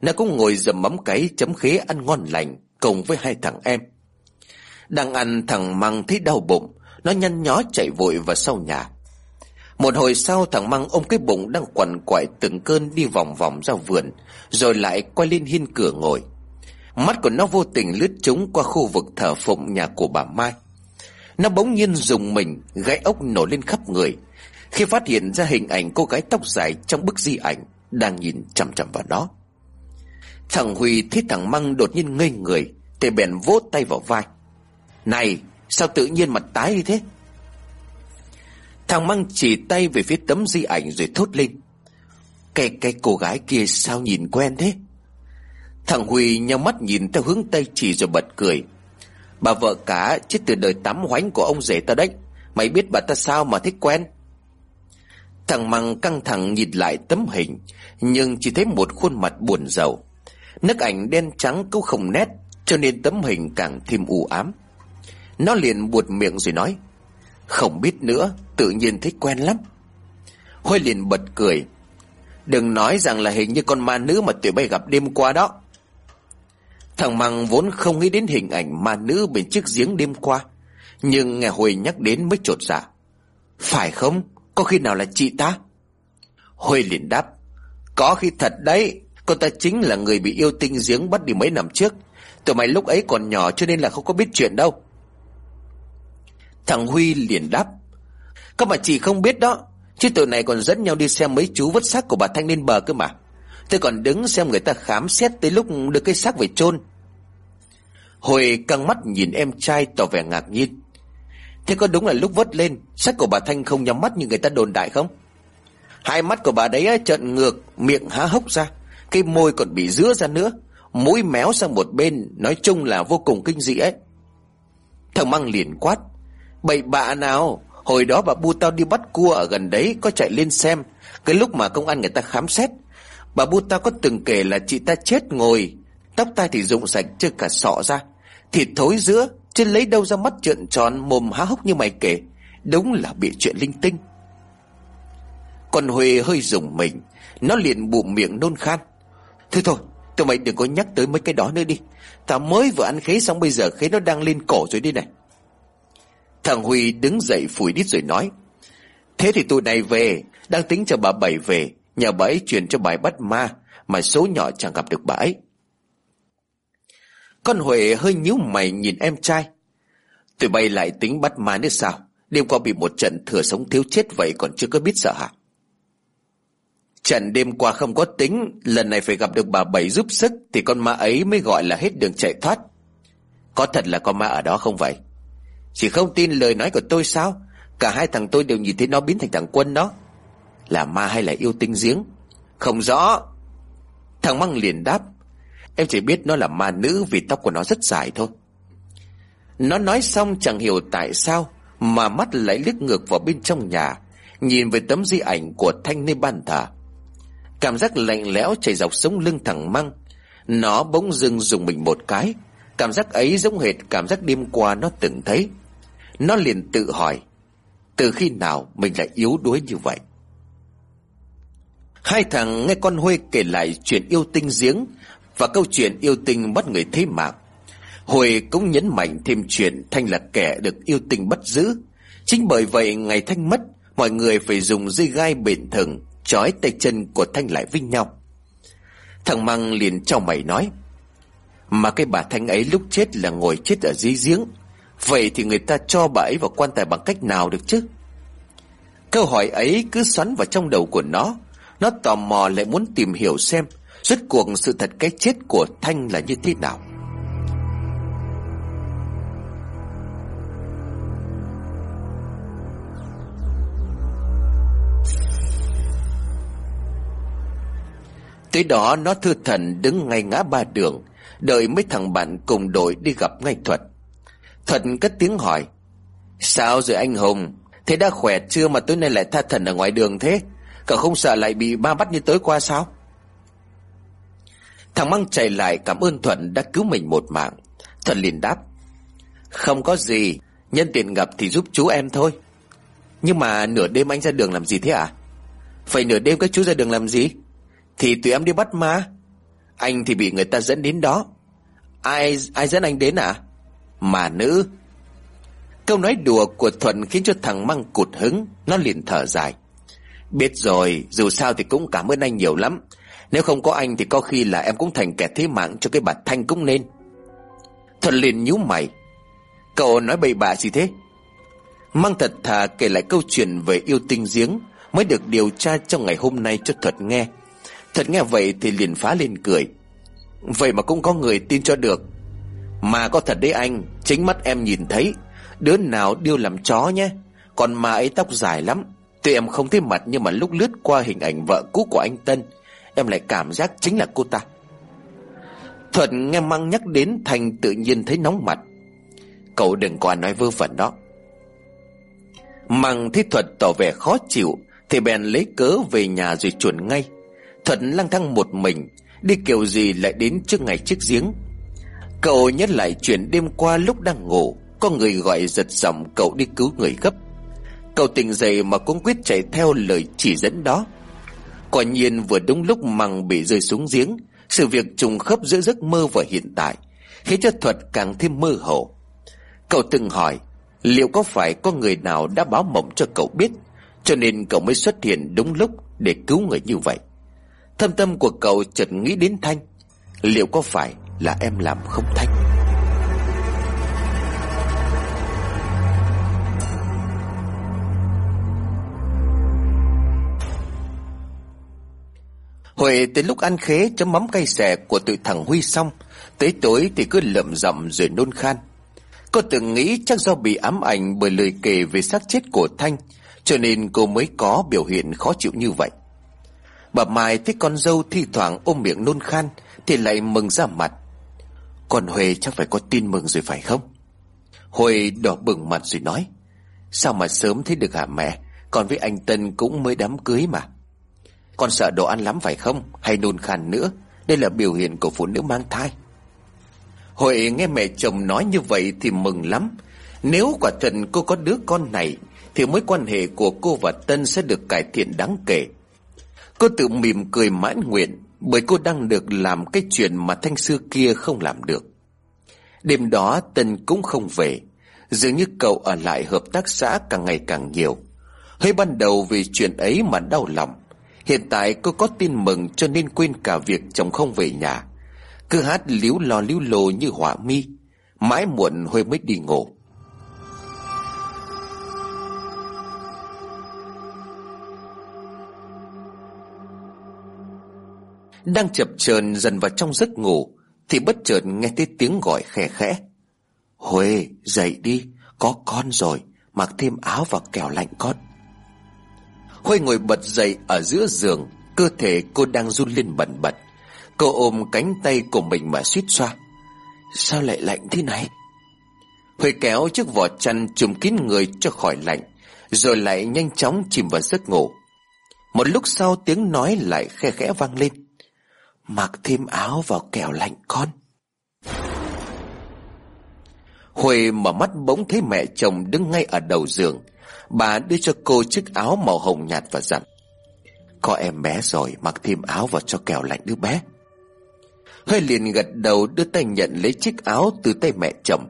nó cũng ngồi dầm mắm cái chấm khế ăn ngon lành cùng với hai thằng em. Đang ăn thằng Măng thấy đau bụng, nó Nó nhăn nhó chạy vội vào sau nhà. Một hồi sau thằng Măng ôm cái bụng đang quằn quại từng cơn đi vòng vòng ra vườn Rồi lại quay lên hiên cửa ngồi. Mắt của nó vô tình lướt trúng qua khu vực thờ phụng nhà của bà Mai. Nó bỗng nhiên dùng mình, Gãy ốc nổi lên khắp người. Khi phát hiện ra hình ảnh cô gái tóc dài trong bức di ảnh Đang nhìn chằm chằm vào nó Thằng Huy thấy thằng Măng đột nhiên ngây người, Thì bèn vỗ tay vào vai. Này, sao tự nhiên mặt tái như thế? Thằng Măng chỉ tay về phía tấm di ảnh rồi thốt lên. Cái cái cô gái kia sao nhìn quen thế? Thằng Huy nhau mắt nhìn theo hướng tay chỉ rồi bật cười. Bà vợ cả chết từ đời tắm hoánh của ông rể ta đấy. Mày biết bà ta sao mà thích quen? Thằng Măng căng thẳng nhìn lại tấm hình, Nhưng chỉ thấy một khuôn mặt buồn rầu. Nước ảnh đen trắng cũng không nét, Cho nên tấm hình càng thêm u ám. Nó liền buột miệng rồi nói, Không biết nữa, Tự nhiên thích quen lắm. Huy liền bật cười, Đừng nói rằng là hình như con ma nữ mà tụi bay gặp đêm qua đó. Thằng Măng vốn không nghĩ đến hình ảnh ma nữ bên chiếc giếng đêm qua, Nhưng nghe Huệ nhắc đến mới trột dạ. Phải không? Có khi nào là chị ta? Huệ liền đáp, Có khi thật đấy. Cô ta chính là người bị yêu tinh giếng bắt đi mấy năm trước. Tụi mày lúc ấy còn nhỏ cho nên là không có biết chuyện đâu. Thằng Huy liền đáp, Các mà chị không biết đó. Chứ tụi này còn dẫn nhau đi xem mấy chú vứt xác của bà Thanh lên bờ cơ mà. Tôi còn đứng xem người ta khám xét tới lúc đưa cái xác về chôn. Hồi căng mắt nhìn em trai tỏ vẻ ngạc nhiên. Thế có đúng là lúc vớt lên, Xác của bà Thanh không nhắm mắt như người ta đồn đại không? Hai mắt của bà đấy trợn ngược, Miệng há hốc ra. Cái môi còn bị dứa ra nữa, Mũi méo sang một bên, Nói chung là vô cùng kinh dị ấy. Thằng Măng liền quát, Bậy bạ nào, Hồi đó bà bu tao đi bắt cua ở gần đấy, Có chạy lên xem, Cái lúc mà công an người ta khám xét Bà bu ta có từng kể là chị ta chết ngồi, Tóc tai thì rụng sạch chưa cả sọ ra, Thịt thối giữa, Chứ lấy đâu ra mắt trợn tròn, mồm há hốc như mày kể. Đúng là bị chuyện linh tinh. Còn Huê hơi rùng mình, Nó liền bụng miệng nôn khan. Thôi thôi, Tụi mày đừng có nhắc tới mấy cái đó nữa đi. Tao mới vừa ăn khế xong bây giờ khế nó đang lên cổ rồi đi này. Thằng Huy đứng dậy phủi đít rồi nói, Thế thì tụi này về, Đang tính cho bà Bảy về. Nhờ bà ấy truyền cho bài bắt ma, Mà số nhỏ chẳng gặp được bà ấy. Con Huệ hơi nhíu mày nhìn em trai. Tụi bay lại tính bắt ma nữa sao? Đêm qua bị một trận thừa sống thiếu chết vậy Còn chưa có biết sợ hả? Trận đêm qua không có tính, Lần này phải gặp được bà Bảy giúp sức Thì con ma ấy mới gọi là hết đường chạy thoát. Có thật là con ma ở đó không vậy? Chỉ không tin lời nói của tôi sao? Cả hai thằng tôi đều nhìn thấy nó biến thành thằng quân đó. Là ma hay là yêu tinh giếng? Không rõ. Thằng Măng liền đáp, Em chỉ biết nó là ma nữ vì tóc của nó rất dài thôi. Nó nói xong chẳng hiểu tại sao Mà mắt lại liếc ngược vào bên trong nhà, Nhìn về tấm di ảnh của Thanh nơi ban thờ. Cảm giác lạnh lẽo chảy dọc sống lưng thằng Măng, Nó bỗng dưng dùng mình một cái. Cảm giác ấy giống hệt cảm giác đêm qua nó từng thấy. Nó liền tự hỏi, Từ khi nào mình lại yếu đuối như vậy? Hai thằng nghe con Huê kể lại chuyện yêu tinh giếng Và câu chuyện yêu tinh bắt người thế mạng. Huê cũng nhấn mạnh thêm chuyện Thanh là kẻ được yêu tinh bắt giữ. Chính bởi vậy, ngày Thanh mất, Mọi người phải dùng dây gai bền thừng Chói tay chân của Thanh lại với nhau. Thằng Măng liền cho mày nói, Mà cái bà Thanh ấy lúc chết là ngồi chết ở dưới giếng. Vậy thì người ta cho bà ấy vào quan tài bằng cách nào được chứ? Câu hỏi ấy cứ xoắn vào trong đầu của nó. Nó tò mò lại muốn tìm hiểu xem Rốt cuộc sự thật cái chết của Thanh là như thế nào. Tới đó nó thư thần đứng ngay ngã ba đường, Đợi mấy thằng bạn cùng đội đi gặp ngay Thuật. Thuật cất tiếng hỏi, Sao rồi anh Hùng? Thế đã khỏe chưa mà tối nay lại tha thần ở ngoài đường thế? Cậu không sợ lại bị ba bắt như tối qua sao? Thằng Măng chạy lại cảm ơn Thuận đã cứu mình một mạng. Thuận liền đáp, Không có gì, Nhân tiện gặp thì giúp chú em thôi. Nhưng mà nửa đêm anh ra đường làm gì thế à Phải nửa đêm các chú ra đường làm gì? Thì tụi em đi bắt ma. Anh thì bị người ta dẫn đến đó. Ai ai dẫn anh đến à Mà nữ. Câu nói đùa của Thuận khiến cho thằng Măng cụt hứng, Nó liền thở dài. Biết rồi, dù sao thì cũng cảm ơn anh nhiều lắm. Nếu không có anh thì có khi là em cũng thành kẻ thế mạng cho cái bà Thanh cũng nên. Thuận liền nhíu mày. Cậu nói bậy bạ gì thế? Mang thật thà kể lại câu chuyện về yêu tinh giếng Mới được điều tra trong ngày hôm nay cho Thuật nghe. Thuật nghe vậy thì liền phá lên cười. Vậy mà cũng có người tin cho được. Mà có thật đấy anh, Chính mắt em nhìn thấy, Đứa nào điêu làm chó nhé. Còn mà ấy tóc dài lắm. Tuy em không thấy mặt nhưng mà lúc lướt qua hình ảnh vợ cũ của anh Tân, Em lại cảm giác chính là cô ta. Thuận nghe Măng nhắc đến Thành tự nhiên thấy nóng mặt. Cậu đừng có nói vơ vẩn đó. Măng thấy Thuật tỏ vẻ khó chịu, Thì bèn lấy cớ về nhà rồi chuẩn ngay. Thuận lang thang một mình, Đi kiểu gì lại đến trước ngày chiếc giếng. Cậu nhớ lại chuyện đêm qua lúc đang ngủ, Có người gọi giật giọng cậu đi cứu người gấp. Cậu tỉnh dậy mà cũng quyết chạy theo lời chỉ dẫn đó. Quả nhiên vừa đúng lúc măng bị rơi xuống giếng, Sự việc trùng khớp giữa giấc mơ và hiện tại, Khiến cho Thuật càng thêm mơ hồ. Cậu từng hỏi, Liệu có phải có người nào đã báo mộng cho cậu biết, Cho nên cậu mới xuất hiện đúng lúc Để cứu người như vậy? Thâm tâm của cậu chợt nghĩ đến Thanh, Liệu có phải là em làm không Thanh? Huệ tới lúc ăn khế, chấm mắm cay xè của tụi thằng Huy xong. Tới tối thì cứ lậm rậm rồi nôn khan. Cô từng nghĩ chắc do bị ám ảnh bởi lời kể về xác chết của Thanh, Cho nên cô mới có biểu hiện khó chịu như vậy. Bà Mai thấy con dâu thi thoảng ôm miệng nôn khan Thì lại mừng ra mặt. Con Huệ chắc phải có tin mừng rồi phải không? Huệ đỏ bừng mặt rồi nói, Sao mà sớm thấy được hả mẹ? Còn với anh Tân cũng mới đám cưới mà. Con sợ đồ ăn lắm phải không? Hay nôn khan nữa? Đây là biểu hiện của phụ nữ mang thai. Huệ nghe mẹ chồng nói như vậy thì mừng lắm. Nếu quả thật cô có đứa con này, Thì mối quan hệ của cô và Tân sẽ được cải thiện đáng kể. Cô tự mỉm cười mãn nguyện, Bởi cô đang được làm cái chuyện mà thanh xưa kia không làm được. Đêm đó, Tân cũng không về. Dường như cậu ở lại hợp tác xã càng ngày càng nhiều. Hơi ban đầu vì chuyện ấy mà đau lòng. Hiện tại cô có tin mừng cho nên quên cả việc chồng không về nhà. Cứ hát líu lo líu lồ như họa mi. Mãi muộn Huê mới đi ngủ. Đang chập chờn dần vào trong giấc ngủ, Thì bất chợt nghe thấy tiếng gọi khẽ khẽ. Huê, dậy đi, Có con rồi, Mặc thêm áo và kẹo lạnh con. Huê ngồi bật dậy ở giữa giường, Cơ thể cô đang run lên bẩn bật. Cô ôm cánh tay của mình mà suýt xoa. Sao lại lạnh thế này? Huê kéo chiếc vỏ chăn trùm kín người cho khỏi lạnh, Rồi lại nhanh chóng chìm vào giấc ngủ. Một lúc sau tiếng nói lại khe khẽ vang lên. Mặc thêm áo vào kẻo lạnh con. Huệ mở mắt bỗng thấy mẹ chồng đứng ngay ở đầu giường. Bà đưa cho cô chiếc áo màu hồng nhạt và dặn Có em bé rồi mặc thêm áo vào cho kèo lạnh đứa bé. Huệ liền gật đầu đưa tay nhận lấy chiếc áo từ tay mẹ chồng.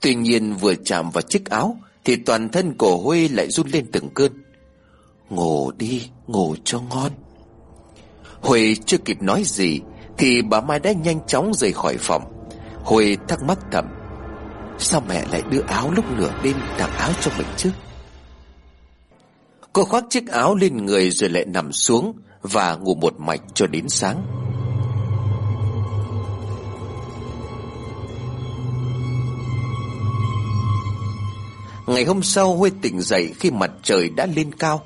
Tuy nhiên vừa chạm vào chiếc áo Thì toàn thân cổ Huê lại run lên từng cơn. Ngủ đi, ngủ cho ngon. Huệ chưa kịp nói gì Thì bà Mai đã nhanh chóng rời khỏi phòng. Huệ thắc mắc thầm Sao mẹ lại đưa áo lúc nửa đêm tặng áo cho mình chứ? Cô khoác chiếc áo lên người rồi lại nằm xuống Và ngủ một mạch cho đến sáng. Ngày hôm sau, Huê tỉnh dậy khi mặt trời đã lên cao.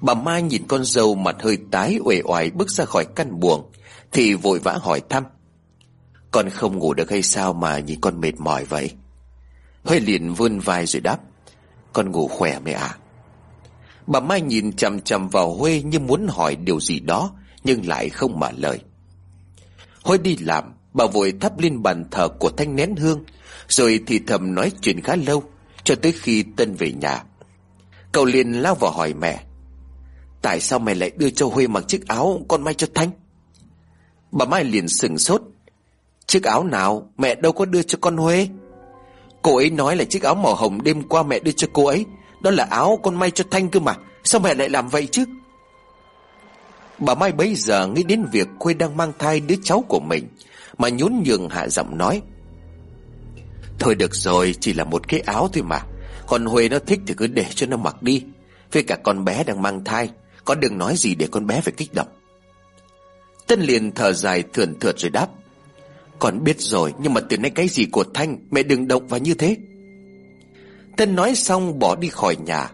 Bà Mai nhìn con dâu mặt hơi tái uể oải bước ra khỏi căn buồng, Thì vội vã hỏi thăm. Con không ngủ được hay sao mà nhìn con mệt mỏi vậy? Huê liền vươn vai rồi đáp. Con ngủ khỏe mẹ ạ. Bà Mai nhìn chằm chằm vào Huê như muốn hỏi điều gì đó, Nhưng lại không mở lời. Huê đi làm, Bà vội thắp lên bàn thờ của thanh nén hương, Rồi thì thầm nói chuyện khá lâu, Cho tới khi Tân về nhà. Cậu liền lao vào hỏi mẹ, Tại sao mày lại đưa cho Huê mặc chiếc áo Con may cho Thanh? Bà Mai liền sừng sốt, Chiếc áo nào? Mẹ đâu có đưa cho con Huê? Cô ấy nói là chiếc áo màu hồng đêm qua mẹ đưa cho cô ấy đó là áo con may cho Thanh cơ mà. Sao mẹ lại làm vậy chứ? Bà Mai bấy giờ nghĩ đến việc Khuê đang mang thai đứa cháu của mình, Mà nhún nhường hạ giọng nói. Thôi được rồi, Chỉ là một cái áo thôi mà. Còn Huê nó thích thì cứ để cho nó mặc đi. Với cả con bé đang mang thai Con đừng nói gì để con bé phải kích động. Tân liền thở dài thườn thượt rồi đáp. Con biết rồi, Nhưng mà từ nay cái gì của Thanh, Mẹ đừng động vào như thế. Tân nói xong bỏ đi khỏi nhà.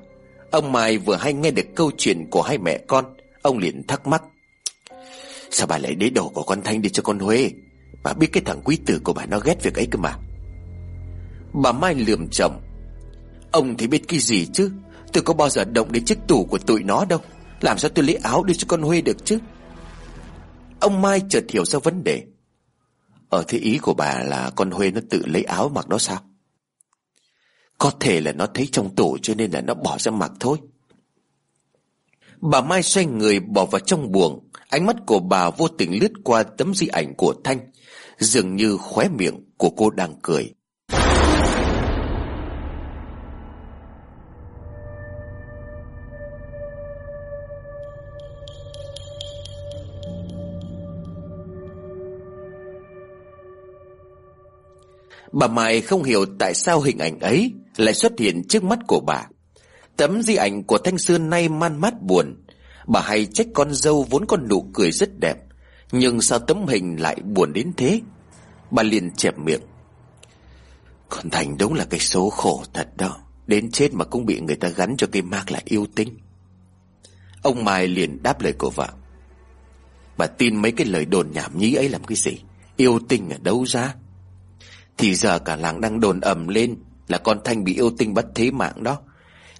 Ông Mai vừa hay nghe được câu chuyện của hai mẹ con, Ông liền thắc mắc. Sao bà lại đế đồ của con Thanh đi cho con Huê Bà biết cái thằng quý tử của bà nó ghét việc ấy cơ mà. Bà Mai lườm chồng. Ông thì biết cái gì chứ? Tôi có bao giờ động đến chiếc tủ của tụi nó đâu. Làm sao tôi lấy áo đi cho con Huê được chứ? Ông Mai chợt hiểu ra vấn đề. Ở thế ý của bà là con Huê nó tự lấy áo mặc đó sao? Có thể là nó thấy trong tủ cho nên là nó bỏ ra mặc thôi. Bà Mai xoay người bỏ vào trong buồng. Ánh mắt của bà vô tình lướt qua tấm di ảnh của Thanh. Dường như khóe miệng của cô đang cười. Bà Mai không hiểu tại sao hình ảnh ấy lại xuất hiện trước mắt của bà. Tấm di ảnh của Thanh Sương nay man mát buồn. Bà hay trách con dâu vốn con nụ cười rất đẹp. Nhưng sao tấm hình lại buồn đến thế? Bà liền chẹp miệng. Con Thành đúng là cái số khổ thật đó. Đến chết mà cũng bị người ta gắn cho cái mác là yêu tinh. Ông Mai liền đáp lời của vợ. Bà tin mấy cái lời đồn nhảm nhí ấy làm cái gì? Yêu tinh ở đâu ra? Thì giờ cả làng đang đồn ầm lên là con Thanh bị yêu tinh bắt thế mạng đó.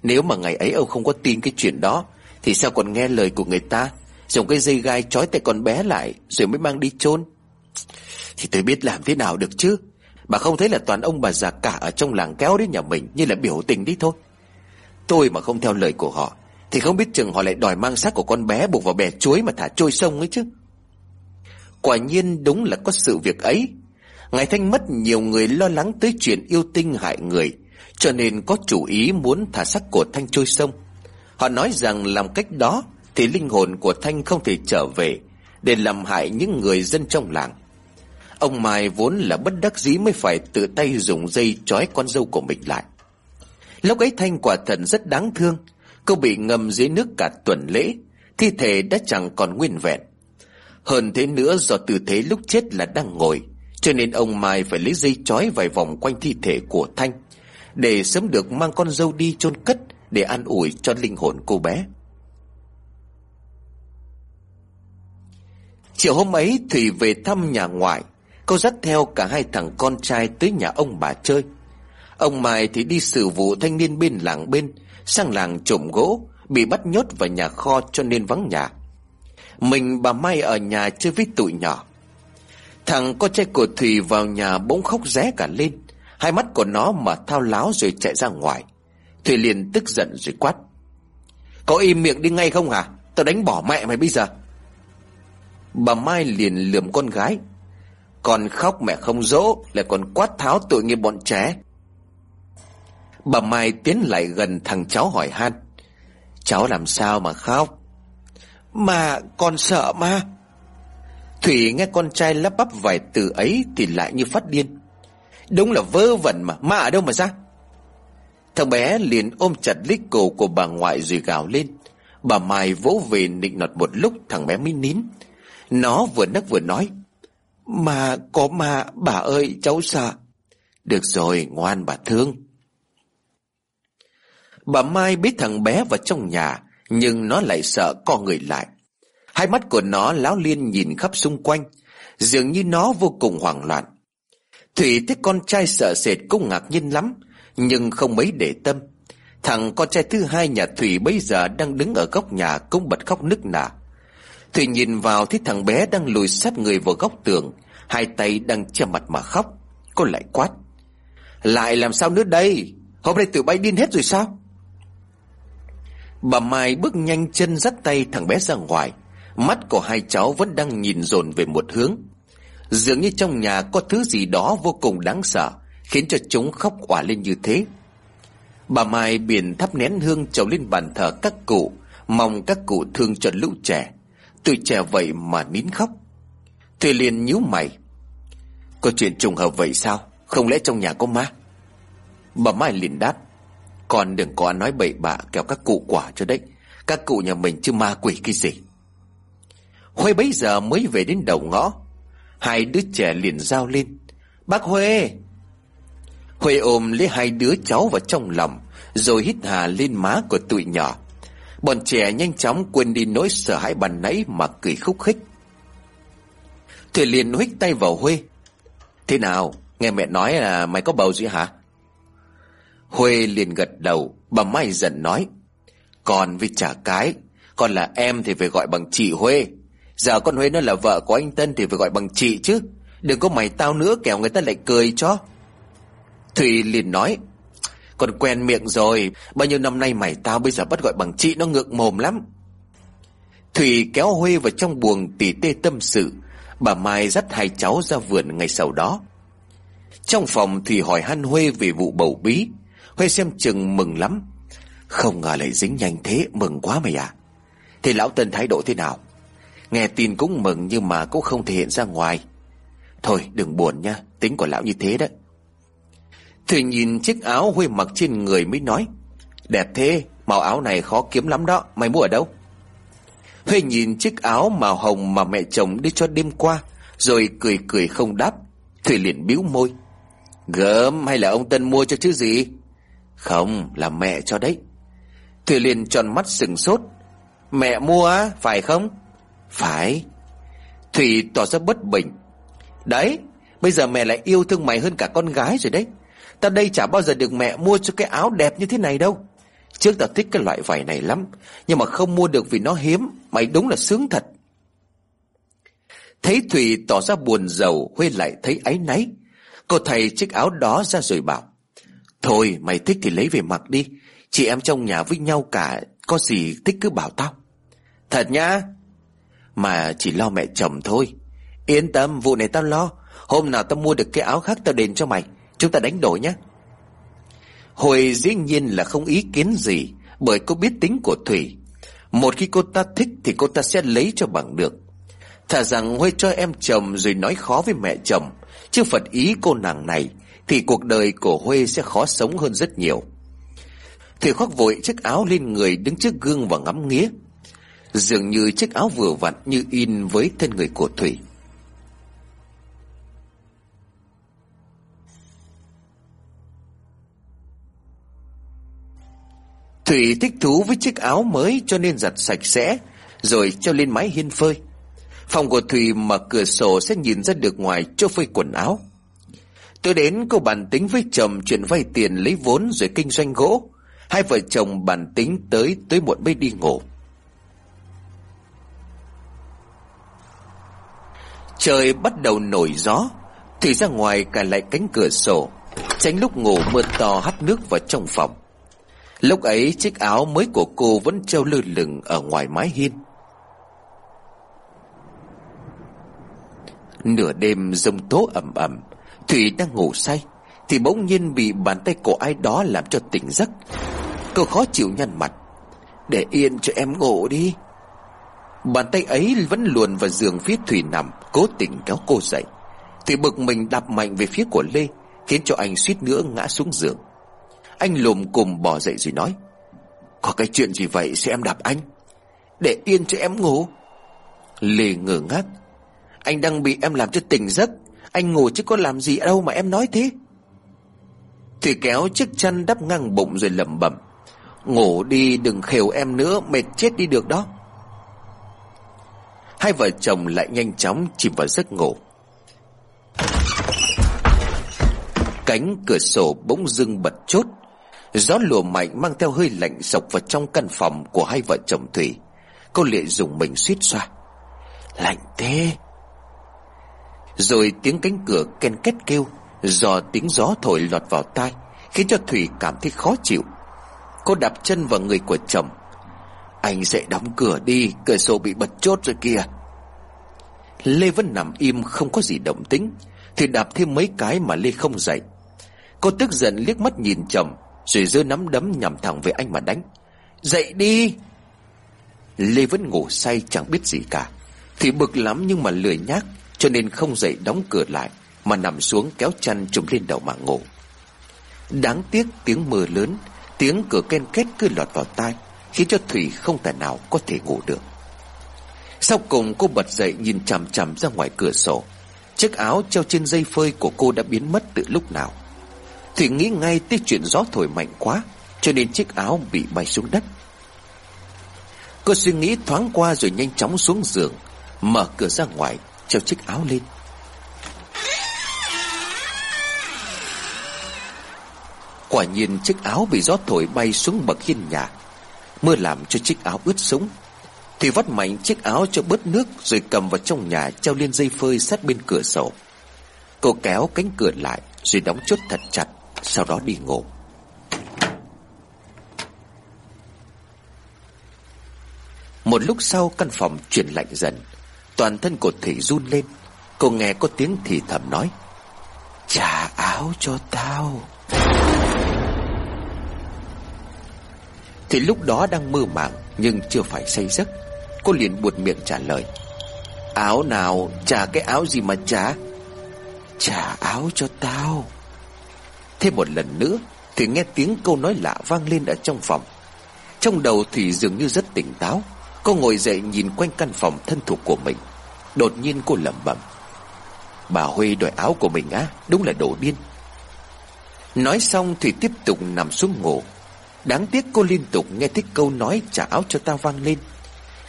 Nếu mà ngày ấy ông không có tin cái chuyện đó, Thì sao còn nghe lời của người ta, Dùng cái dây gai trói tay con bé lại, Rồi mới mang đi chôn? Thì tôi biết làm thế nào được chứ. Bà không thấy là toàn ông bà già cả Ở trong làng kéo đến nhà mình Như là biểu tình đi thôi. Tôi mà không theo lời của họ, Thì không biết chừng họ lại đòi mang xác của con bé Buộc vào bè chuối mà thả trôi sông ấy chứ. Quả nhiên đúng là có sự việc ấy. Ngài Thanh mất nhiều người lo lắng tới chuyện yêu tinh hại người, cho nên có chủ ý muốn thả xác của Thanh trôi sông. Họ nói rằng làm cách đó thì linh hồn của Thanh không thể trở về để làm hại những người dân trong làng. Ông Mai vốn là bất đắc dĩ mới phải tự tay dùng dây trói con dâu của mình lại. Lúc ấy Thanh quả thần rất đáng thương, cô bị ngâm dưới nước cả tuần lễ, thi thể đã chẳng còn nguyên vẹn. Hơn thế nữa do tư thế lúc chết là đang ngồi, cho nên ông Mai phải lấy dây chói vài vòng quanh thi thể của Thanh, Để sớm được mang con dâu đi chôn cất Để an ủi cho linh hồn cô bé. Chiều hôm ấy, Thủy về thăm nhà ngoại. Cô dắt theo cả hai thằng con trai tới nhà ông bà chơi. Ông Mai thì đi xử vụ thanh niên bên làng bên, Sang làng trộm gỗ, Bị bắt nhốt vào nhà kho cho nên vắng nhà. Mình, bà Mai ở nhà chơi với tụi nhỏ. Thằng con trai của Thùy vào nhà bỗng khóc ré cả lên. Hai mắt của nó mà thao láo rồi chạy ra ngoài. Thùy liền tức giận rồi quát. Có im miệng đi ngay không hả? Tao đánh bỏ mẹ mày bây giờ. Bà Mai liền lườm con gái. Còn khóc mẹ không dỗ, Lại còn quát tháo tội nghiệp bọn trẻ. Bà Mai tiến lại gần thằng cháu hỏi han. Cháu làm sao mà khóc? Mà con sợ ma Thủy nghe con trai lắp bắp vài từ ấy thì lại như phát điên. Đúng là vơ vẩn mà, ma ở đâu mà ra? Thằng bé liền ôm chặt lít cổ của bà ngoại rồi gào lên. Bà Mai vỗ về nịnh nọt một lúc thằng bé mới nín. Nó vừa nấc vừa nói. Mà có ma, bà ơi, cháu sợ. Được rồi, ngoan bà thương. Bà Mai biết thằng bé vào trong nhà, nhưng nó lại sợ co người lại. Hai mắt của nó láo liên nhìn khắp xung quanh, dường như nó vô cùng hoảng loạn. Thủy thấy con trai sợ sệt cũng ngạc nhiên lắm, nhưng không mấy để tâm. Thằng con trai thứ hai nhà Thủy bây giờ đang đứng ở góc nhà cũng bật khóc nức nở. Thủy nhìn vào thấy thằng bé đang lùi sát người vào góc tường, hai tay đang che mặt mà khóc. Cô lại quát. Lại làm sao nữa đây? Hôm nay tụi bay điên hết rồi sao? Bà Mai bước nhanh chân dắt tay thằng bé ra ngoài. Mắt của hai cháu vẫn đang nhìn dồn về một hướng. Dường như trong nhà có thứ gì đó vô cùng đáng sợ, Khiến cho chúng khóc òa lên như thế. Bà Mai biển thắp nén hương trầu lên bàn thờ các cụ, Mong các cụ thương cho lũ trẻ. Tuổi trẻ vậy mà nín khóc. Thùy liền nhíu mày. Có chuyện trùng hợp vậy sao? Không lẽ trong nhà có ma? Bà Mai liền đáp. Con đừng có nói bậy bạ kéo các cụ quả cho đấy. Các cụ nhà mình chứ ma quỷ cái gì? Huê bấy giờ mới về đến đầu ngõ. Hai đứa trẻ liền giao lên. Bác Huê! Huê ôm lấy hai đứa cháu vào trong lòng, Rồi hít hà lên má của tụi nhỏ. Bọn trẻ nhanh chóng quên đi nỗi sợ hãi bàn nãy mà cười khúc khích. Thủy liền huých tay vào Huê. Thế nào? Nghe mẹ nói là mày có bầu gì hả? Huê liền gật đầu, Bà Mai giận nói. Con với trả cái, Con là em thì phải gọi bằng chị Huê. Giờ con Huê nó là vợ của anh Tân Thì phải gọi bằng chị chứ. Đừng có mày tao nữa, kẻo người ta lại cười cho. Thủy liền nói Còn quen miệng rồi, Bao nhiêu năm nay mày tao bây giờ bắt gọi bằng chị Nó ngượng mồm lắm. Thủy kéo Huê vào trong buồng tỉ tê tâm sự. Bà Mai dắt hai cháu ra vườn ngày sau đó. Trong phòng Thủy hỏi han Huê về vụ bầu bí. Huê xem chừng mừng lắm. Không ngờ lại dính nhanh thế, Mừng quá mày à. Thì lão Tân thái độ thế nào? Nghe tin cũng mừng nhưng mà cũng không thể hiện ra ngoài. Thôi, đừng buồn nha, Tính của lão như thế đấy. Thủy nhìn chiếc áo Huê mặc trên người mới nói, Đẹp thế, Màu áo này khó kiếm lắm đó, Mày mua ở đâu? Huê nhìn chiếc áo màu hồng mà mẹ chồng đưa cho đêm qua, Rồi cười cười không đáp. Thủy liền bĩu môi, Gớm, hay là ông Tân mua cho chứ gì? Không, là mẹ cho đấy. Thủy liền tròn mắt sừng sốt, Mẹ mua á, phải không? Phải. Thủy tỏ ra bất bình. Đấy, Bây giờ mẹ lại yêu thương mày hơn cả con gái rồi đấy. Ta đây chả bao giờ được mẹ mua cho cái áo đẹp như thế này đâu. Trước ta thích cái loại vải này lắm, Nhưng mà không mua được vì nó hiếm. Mày đúng là sướng thật. Thấy thủy tỏ ra buồn giàu Huê lại thấy áy náy. Cô thầy chiếc áo đó ra rồi bảo, Thôi, mày thích thì lấy về mặc đi. Chị em trong nhà với nhau cả, Có gì thích cứ bảo tao. Thật nhá. Mà chỉ lo mẹ chồng thôi. Yên tâm, vụ này tao lo. Hôm nào tao mua được cái áo khác tao đền cho mày. Chúng ta đánh đổi nhé Hồi dĩ nhiên là không ý kiến gì, Bởi cô biết tính của Thủy. Một khi cô ta thích Thì cô ta sẽ lấy cho bằng được. Thà rằng Huê cho em chồng Rồi nói khó với mẹ chồng, Chứ phật ý cô nàng này Thì cuộc đời của Huê sẽ khó sống hơn rất nhiều. Thủy khoác vội chiếc áo lên người Đứng trước gương và ngắm nghía. Dường như chiếc áo vừa vặn Như in với thân người của Thủy. Thủy thích thú với chiếc áo mới cho nên giặt sạch sẽ, Rồi treo lên mái hiên phơi. Phòng của Thủy mở cửa sổ sẽ nhìn ra được ngoài cho phơi quần áo. Tôi đến cô bàn tính với chồng chuyện vay tiền lấy vốn rồi kinh doanh gỗ. Hai vợ chồng bàn tính tới tới muộn mới đi ngủ. Trời bắt đầu nổi gió Thủy ra ngoài cài lại cánh cửa sổ, Tránh lúc ngủ mưa to hắt nước vào trong phòng. Lúc ấy, chiếc áo mới của cô vẫn treo lơ lửng ở ngoài mái hiên. Nửa đêm rông tố ẩm ẩm, Thủy đang ngủ say, Thì bỗng nhiên bị bàn tay của ai đó làm cho tỉnh giấc. Cô khó chịu nhăn mặt. Để yên cho em ngủ đi Bàn tay ấy vẫn luồn vào giường phía Thủy nằm, Cố tình kéo cô dậy. Thủy bực mình đạp mạnh về phía của Lê, Khiến cho anh suýt nữa ngã xuống giường. Anh lùm cùng bỏ dậy rồi nói, Có cái chuyện gì vậy sẽ em đạp anh? Để yên cho em ngủ. Lê ngờ ngác, Anh đang bị em làm cho tỉnh giấc, Anh ngủ chứ có làm gì đâu mà em nói thế. Thủy kéo chiếc chăn đắp ngang bụng rồi lẩm bẩm, Ngủ đi, đừng khều em nữa, Mệt chết đi được đó. Hai vợ chồng lại nhanh chóng chìm vào giấc ngủ. Cánh cửa sổ bỗng dưng bật chốt. Gió lùa mạnh mang theo hơi lạnh sộc vào trong căn phòng của hai vợ chồng Thủy. Cô lệ dùng mình suýt xoa. Lạnh thế. Rồi tiếng cánh cửa ken két kêu, Do tiếng gió thổi lọt vào tai, Khiến cho Thủy cảm thấy khó chịu. Cô đạp chân vào người của chồng. Anh sẽ đóng cửa đi, Cửa sổ bị bật chốt rồi kìa. Lê vẫn nằm im, không có gì động tính Thì đạp thêm mấy cái mà Lê không dậy. Cô tức giận liếc mắt nhìn chồng, Rồi giơ nắm đấm nhằm thẳng về anh mà đánh. Dậy đi. Lê vẫn ngủ say, chẳng biết gì cả. Thì bực lắm nhưng mà lười nhác, Cho nên không dậy đóng cửa lại, Mà nằm xuống kéo chăn trùm lên đầu mà ngủ. Đáng tiếc tiếng mưa lớn, Tiếng cửa ken kết cứ lọt vào tai. Khiến cho Thủy không thể nào có thể ngủ được. Sau cùng cô bật dậy nhìn chằm chằm ra ngoài cửa sổ. Chiếc áo treo trên dây phơi của cô đã biến mất từ lúc nào. Thủy nghĩ ngay tới chuyện gió thổi mạnh quá, Cho nên chiếc áo bị bay xuống đất. Cô suy nghĩ thoáng qua rồi nhanh chóng xuống giường, Mở cửa ra ngoài, Treo chiếc áo lên. Quả nhiên chiếc áo bị gió thổi bay xuống bậc hiên nhà. Mưa làm cho chiếc áo ướt sũng. Thì vắt mạnh chiếc áo cho bớt nước Rồi cầm vào trong nhà treo lên dây phơi sát bên cửa sổ. Cô kéo cánh cửa lại Rồi đóng chốt thật chặt, Sau đó đi ngủ. Một lúc sau, căn phòng chuyển lạnh dần. Toàn thân của Thủy run lên. Cô nghe có tiếng thì thầm nói, Trả áo cho tao. Thì lúc đó đang mơ màng, Nhưng chưa phải say giấc. Cô liền buột miệng trả lời. Áo nào trả cái áo gì mà trả Trả áo cho tao. Thêm một lần nữa, Thì nghe tiếng câu nói lạ vang lên ở trong phòng. Trong đầu thì dường như rất tỉnh táo. Cô ngồi dậy nhìn quanh căn phòng thân thuộc của mình. Đột nhiên cô lẩm bẩm. Bà huê đòi áo của mình á, Đúng là đồ điên. Nói xong thì tiếp tục nằm xuống ngủ. Đáng tiếc cô liên tục nghe thấy câu nói trả áo cho ta vang lên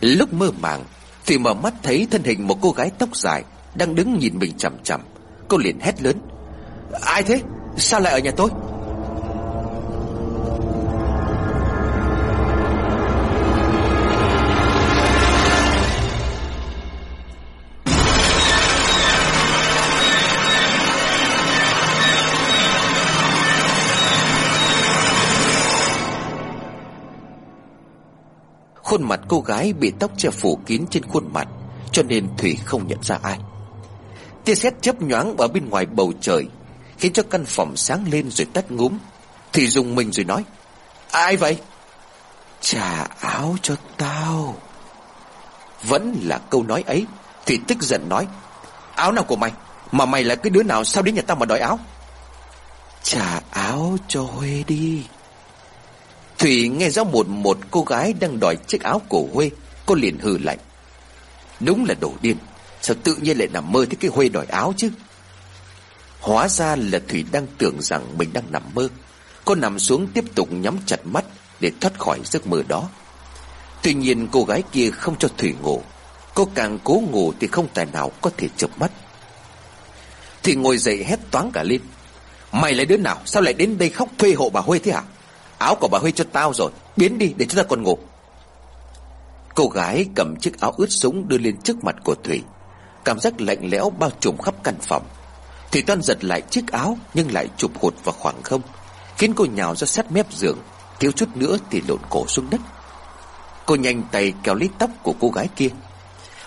Lúc mơ màng, Thì mở mắt thấy thân hình một cô gái tóc dài Đang đứng nhìn mình chằm chằm Cô liền hét lớn Ai thế? Sao lại ở nhà tôi? Khuôn mặt cô gái bị tóc che phủ kín trên khuôn mặt, Cho nên Thủy không nhận ra ai. Tia sét chớp nhoáng ở bên ngoài bầu trời, Khiến cho căn phòng sáng lên rồi tắt ngúm. Thủy dùng mình rồi nói, Ai vậy? Trả áo cho tao. Vẫn là câu nói ấy, Thủy tức giận nói, Áo nào của mày? Mà mày là cái đứa nào sao đến nhà tao mà đòi áo? Trả áo cho Huê đi. Thủy nghe rõ một một cô gái đang đòi chiếc áo cổ Huê, Cô liền hừ lạnh. Đúng là đồ điên, Sao tự nhiên lại nằm mơ thấy cái Huê đòi áo chứ? Hóa ra là Thủy đang tưởng rằng mình đang nằm mơ. Cô nằm xuống tiếp tục nhắm chặt mắt Để thoát khỏi giấc mơ đó. Tuy nhiên cô gái kia không cho Thủy ngủ. Cô càng cố ngủ thì không tài nào có thể chợp mắt. Thủy ngồi dậy hét toáng cả lên. Mày là đứa nào? Sao lại đến đây khóc thuê hộ bà Huê thế hả? Áo của bà Huy cho tao rồi. Biến đi, để chúng ta còn ngủ. Cô gái cầm chiếc áo ướt súng đưa lên trước mặt của Thủy. Cảm giác lạnh lẽo bao trùm khắp căn phòng. Thủy toan giật lại chiếc áo, Nhưng lại chụp hụt vào khoảng không, Khiến cô nhào ra sát mép giường. Thiếu chút nữa thì lộn cổ xuống đất. Cô nhanh tay kéo lấy tóc của cô gái kia.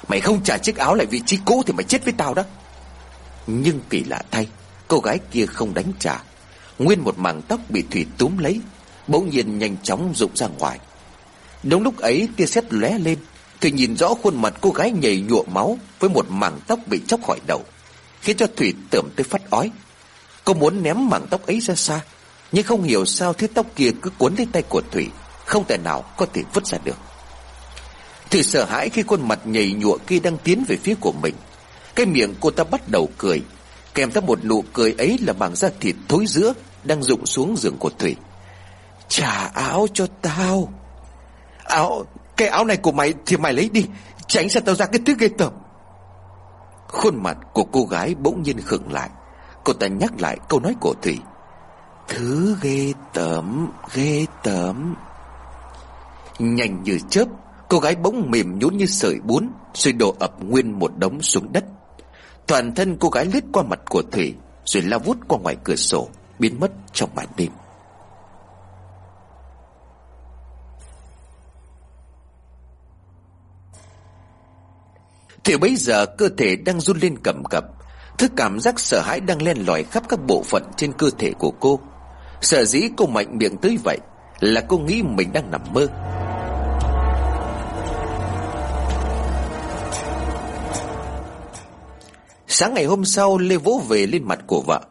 Mày không trả chiếc áo lại vị trí cũ Thì mày chết với tao đó. Nhưng kỳ lạ thay, Cô gái kia không đánh trả. Nguyên một mảng tóc bị Thủy túm lấy Bỗng nhiên nhanh chóng rụng ra ngoài. Đúng lúc ấy, tia sét lóe lên, Thì nhìn rõ khuôn mặt cô gái nhầy nhụa máu Với một mảng tóc bị chóc khỏi đầu, Khiến cho Thủy tưởng tới phát ói. Cô muốn ném mảng tóc ấy ra xa, Nhưng không hiểu sao thứ tóc kia cứ cuốn lấy tay của Thủy, Không thể nào có thể vứt ra được. Thủy sợ hãi khi khuôn mặt nhầy nhụa kia đang tiến về phía của mình. Cái miệng cô ta bắt đầu cười, Kèm theo một nụ cười ấy là mảng da thịt thối giữa Đang rụng xuống giường của Thủy. Trả áo cho tao. Áo, Cái áo này của mày thì mày lấy đi, Tránh sao tao ra cái thứ ghê tởm. Khuôn mặt của cô gái bỗng nhiên khựng lại. Cô ta nhắc lại câu nói của Thủy. Thứ ghê tởm Ghê tởm. Nhanh như chớp, Cô gái bỗng mềm nhũn như sợi bún, Rồi đổ ập nguyên một đống xuống đất. Toàn thân cô gái lướt qua mặt của Thủy, Rồi lao vút qua ngoài cửa sổ, Biến mất trong màn đêm. Thì bây giờ cơ thể đang run lên cầm cập. Thứ cảm giác sợ hãi đang len lỏi khắp các bộ phận trên cơ thể của cô. Sợ dĩ cô mạnh miệng tới vậy Là cô nghĩ mình đang nằm mơ. Sáng ngày hôm sau, Lê vỗ về lên mặt của vợ.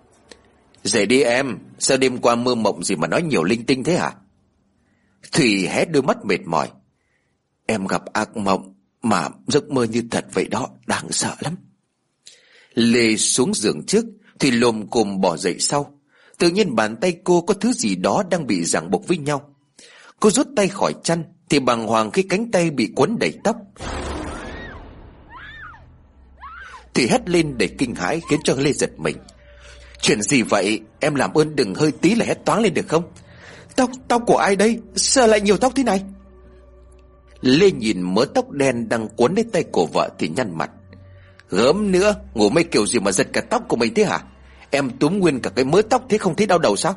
Dậy đi em, Sao đêm qua mơ mộng gì mà nói nhiều linh tinh thế hả? Thủy hé đôi mắt mệt mỏi. Em gặp ác mộng. Mà giấc mơ như thật vậy đó Đáng sợ lắm. Lê xuống giường trước Thì lồm cồm bỏ dậy sau. Tự nhiên bàn tay cô có thứ gì đó Đang bị ràng buộc với nhau. Cô rút tay khỏi chăn Thì bàng hoàng khi cánh tay bị quấn đầy tóc. Thì hét lên để kinh hãi Khiến cho Lê giật mình. Chuyện gì vậy? Em làm ơn đừng hơi tí là hét toáng lên được không? Tóc, tóc của ai đây? Sao lại nhiều tóc thế này. Lê nhìn mớ tóc đen đang cuốn lấy tay của vợ thì nhăn mặt. Gớm nữa, Ngủ mây kiểu gì mà giật cả tóc của mình thế hả? Em túm nguyên cả cái mớ tóc thế không thấy đau đầu sao?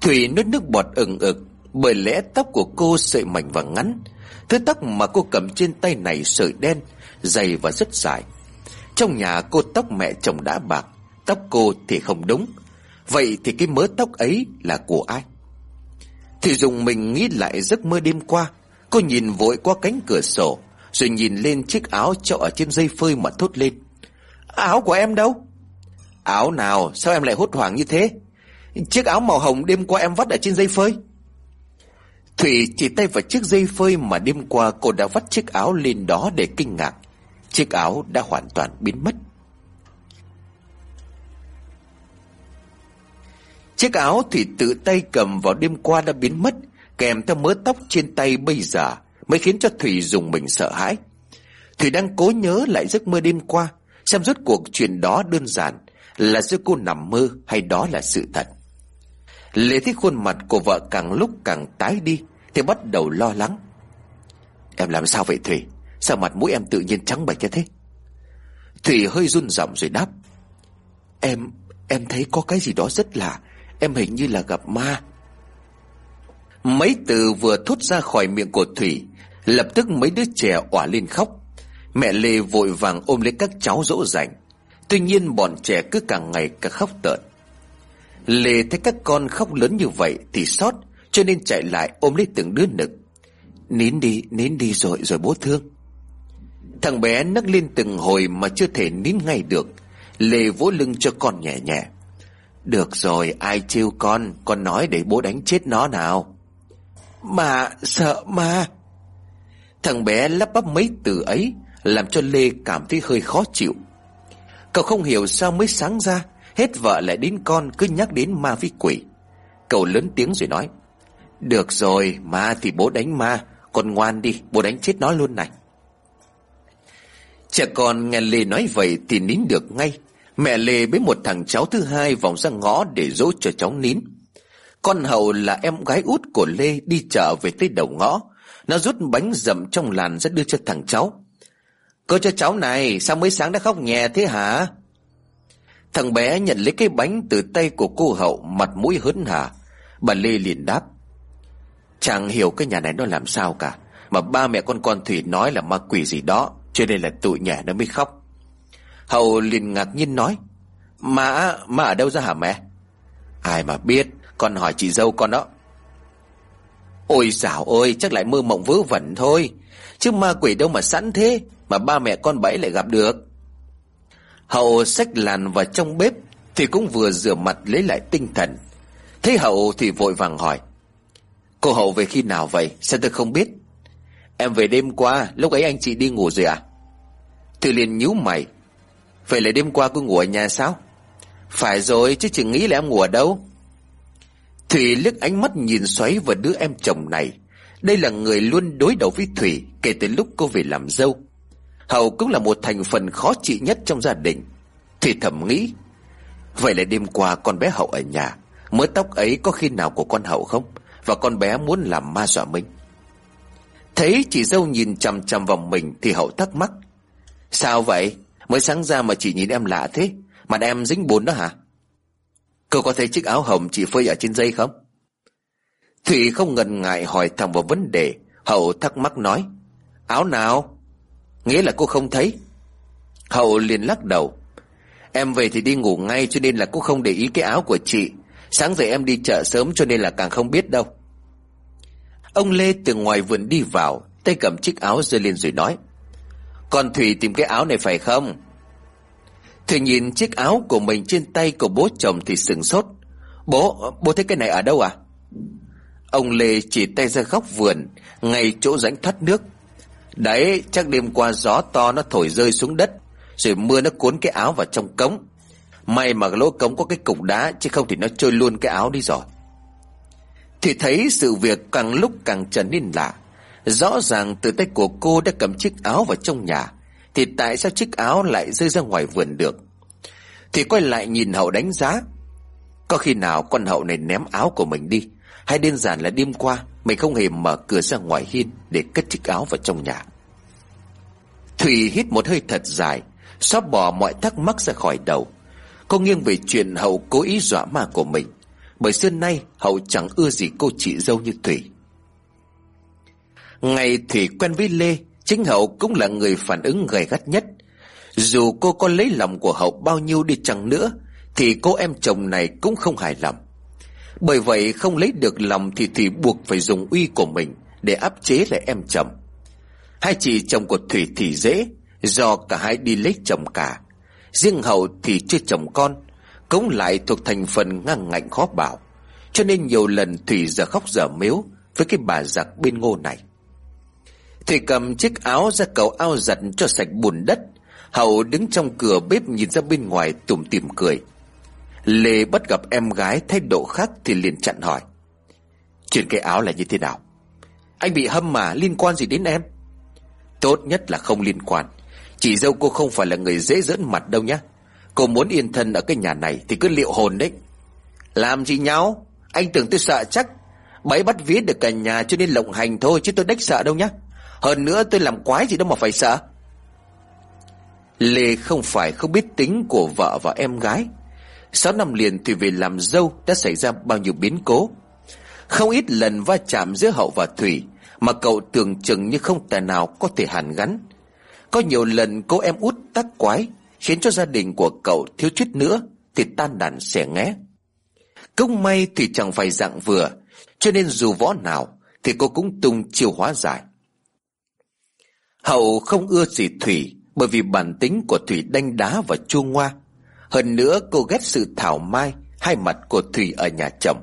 Thủy nuốt nước bọt ừng ực, Bởi lẽ tóc của cô sợi mảnh và ngắn. Thứ tóc mà cô cầm trên tay này sợi đen, Dày và rất dài. Trong nhà cô tóc mẹ chồng đã bạc, Tóc cô thì không đúng. Vậy thì cái mớ tóc ấy là của ai? Thì dùng mình nghĩ lại giấc mơ đêm qua. Cô nhìn vội qua cánh cửa sổ, Rồi nhìn lên chiếc áo cho ở trên dây phơi mà thốt lên. Áo của em đâu? Áo nào? Sao em lại hốt hoảng như thế? Chiếc áo màu hồng đêm qua em vắt ở trên dây phơi. Thủy chỉ tay vào chiếc dây phơi mà đêm qua cô đã vắt chiếc áo lên đó để kinh ngạc. Chiếc áo đã hoàn toàn biến mất. Chiếc áo thì tự tay cầm vào đêm qua đã biến mất, Kèm theo mớ tóc trên tay bây giờ Mới khiến cho Thủy dùng mình sợ hãi. Thủy đang cố nhớ lại giấc mơ đêm qua, Xem rốt cuộc chuyện đó đơn giản Là do cô nằm mơ hay đó là sự thật. Lê thấy khuôn mặt của vợ càng lúc càng tái đi, Thì bắt đầu lo lắng. Em làm sao vậy Thủy? Sao mặt mũi em tự nhiên trắng bệch như thế? Thủy hơi run giọng rồi đáp. Em Em thấy có cái gì đó rất lạ. Em hình như là gặp ma. Mấy từ vừa thốt ra khỏi miệng của Thủy Lập tức mấy đứa trẻ òa lên khóc. Mẹ Lê vội vàng ôm lấy các cháu dỗ dành. Tuy nhiên bọn trẻ cứ càng ngày càng khóc tợn. Lê thấy các con khóc lớn như vậy thì sót Cho nên chạy lại ôm lấy từng đứa nực. Nín đi, nín đi rồi, rồi bố thương. Thằng bé nấc lên từng hồi mà chưa thể nín ngay được. Lê vỗ lưng cho con nhẹ nhẹ. Được rồi, ai trêu con Con nói để bố đánh chết nó nào. Mà, sợ ma Thằng bé lắp bắp mấy từ ấy Làm cho Lê cảm thấy hơi khó chịu. Cậu không hiểu sao mới sáng ra Hết vợ lại đến con cứ nhắc đến ma với quỷ. Cậu lớn tiếng rồi nói Được rồi ma thì bố đánh ma Con ngoan đi bố đánh chết nó luôn này. Trẻ con nghe Lê nói vậy thì nín được ngay. Mẹ Lê với một thằng cháu thứ hai vòng ra ngõ để dỗ cho cháu nín. Con Hậu là em gái út của Lê đi chợ về tới đầu ngõ. Nó rút bánh dầm trong làn ra đưa cho thằng cháu. Cô cho cháu này, sao mới sáng đã khóc nhẹ thế hả? Thằng bé nhận lấy cái bánh từ tay của cô Hậu, mặt mũi hớn hả Bà Lê liền đáp Chẳng hiểu cái nhà này nó làm sao cả. Mà ba mẹ con con Thủy nói là ma quỷ gì đó, Cho nên là tụi nhẹ nó mới khóc. Hậu liền ngạc nhiên nói Mà, mà ở đâu ra hả mẹ? Ai mà biết Con hỏi chị dâu con đó. Ôi xảo ơi chắc lại mơ mộng vớ vẩn thôi. Chứ ma quỷ đâu mà sẵn thế Mà ba mẹ con bẫy lại gặp được. Hậu xách làn vào trong bếp Thì cũng vừa rửa mặt lấy lại tinh thần. Thấy Hậu thì vội vàng hỏi Cô Hậu về khi nào vậy? Sao tôi không biết? Em về đêm qua lúc ấy anh chị đi ngủ rồi à Thư liền nhíu mày Vậy là đêm qua cô ngủ ở nhà sao? Phải rồi, chứ chị nghĩ là em ngủ ở đâu? Thủy liếc ánh mắt nhìn xoáy vào đứa em chồng này. Đây là người luôn đối đầu với Thủy, Kể từ lúc cô về làm dâu. Hậu cũng là một thành phần khó chịu nhất trong gia đình. Thủy thầm nghĩ, Vậy là đêm qua con bé Hậu ở nhà, Mớ tóc ấy có khi nào của con Hậu không? Và con bé muốn làm ma dọa mình? Thấy chị dâu nhìn chằm chằm vào mình Thì Hậu thắc mắc, Sao vậy? Mới sáng ra mà chị nhìn em lạ thế. Mặt em dính bùn đó hả? Cô có thấy chiếc áo hồng chị phơi ở trên dây không? Thủy không ngần ngại hỏi thẳng vào vấn đề. Hậu thắc mắc nói, Áo nào? Nghĩa là cô không thấy. Hậu liền lắc đầu, Em về thì đi ngủ ngay cho nên là cô không để ý cái áo của chị. Sáng dậy em đi chợ sớm cho nên là càng không biết đâu. Ông Lê từ ngoài vườn đi vào, Tay cầm chiếc áo rơi lên rồi nói con Thủy tìm cái áo này phải không? Thủy nhìn chiếc áo của mình trên tay của bố chồng thì sừng sốt. Bố, bố thấy cái này ở đâu à? Ông Lê chỉ tay ra góc vườn Ngay chỗ rãnh thoát nước. Đấy chắc đêm qua gió to nó thổi rơi xuống đất Rồi mưa nó cuốn cái áo vào trong cống. May mà lỗ cống có cái cục đá Chứ không thì nó trôi luôn cái áo đi rồi. Thì thấy sự việc càng lúc càng trở nên lạ. Rõ ràng từ tay của cô đã cầm chiếc áo vào trong nhà, Thì tại sao chiếc áo lại rơi ra ngoài vườn được? Thì quay lại nhìn hậu đánh giá. Có khi nào con hậu này ném áo của mình đi, Hay đơn giản là đêm qua Mình không hề mở cửa ra ngoài hiên Để cất chiếc áo vào trong nhà? Thủy hít một hơi thật dài, Xóa bỏ mọi thắc mắc ra khỏi đầu. Cô nghiêng về chuyện Hậu cố ý dọa ma của mình. Bởi xưa nay Hậu chẳng ưa gì cô chị dâu như Thủy. Ngày Thủy quen với Lê, Chính Hậu cũng là người phản ứng gay gắt nhất. Dù cô có lấy lòng của Hậu bao nhiêu đi chăng nữa, Thì cô em chồng này cũng không hài lòng. Bởi vậy không lấy được lòng Thì Thủy buộc phải dùng uy của mình Để áp chế lại em chồng. Hai chị chồng của Thủy thì dễ, Do cả hai đi lấy chồng cả. Riêng Hậu thì chưa chồng con, Cũng lại thuộc thành phần ngang ngạnh khó bảo. Cho nên nhiều lần Thủy giờ khóc giờ mếu Với cái bà giặc bên ngô này. Thủy cầm chiếc áo ra cầu ao giặt cho sạch bùn đất. Hậu đứng trong cửa bếp nhìn ra bên ngoài tủm tỉm cười. Lê bắt gặp em gái thái độ khác thì liền chặn hỏi. Chuyện cái áo là như thế nào? Anh bị hâm mà liên quan gì đến em? Tốt nhất là không liên quan. Chị dâu cô không phải là người dễ dẫn mặt đâu nhá. Cô muốn yên thân ở cái nhà này Thì cứ liệu hồn đấy. Làm gì nhau Anh tưởng tôi sợ chắc. Bấy bắt vía được cả nhà cho nên lộng hành thôi Chứ tôi đếch sợ đâu nhá. Hơn nữa tôi làm quái gì đâu mà phải sợ. Lê không phải không biết tính của vợ và em gái. Sáu năm liền thì về làm dâu Đã xảy ra bao nhiêu biến cố. Không ít lần va chạm giữa hậu và Thủy, Mà cậu tưởng chừng như không tài nào có thể hàn gắn. Có nhiều lần cô em út tác quái, Khiến cho gia đình của cậu thiếu chút nữa Thì tan đàn xẻ ngé Công may thì chẳng phải dạng vừa, Cho nên dù võ nào Thì cô cũng tung chiêu hóa giải. Hậu không ưa gì Thủy, Bởi vì bản tính của Thủy đanh đá và chua ngoa. Hơn nữa, cô ghét sự thảo mai, Hai mặt của Thủy ở nhà chồng.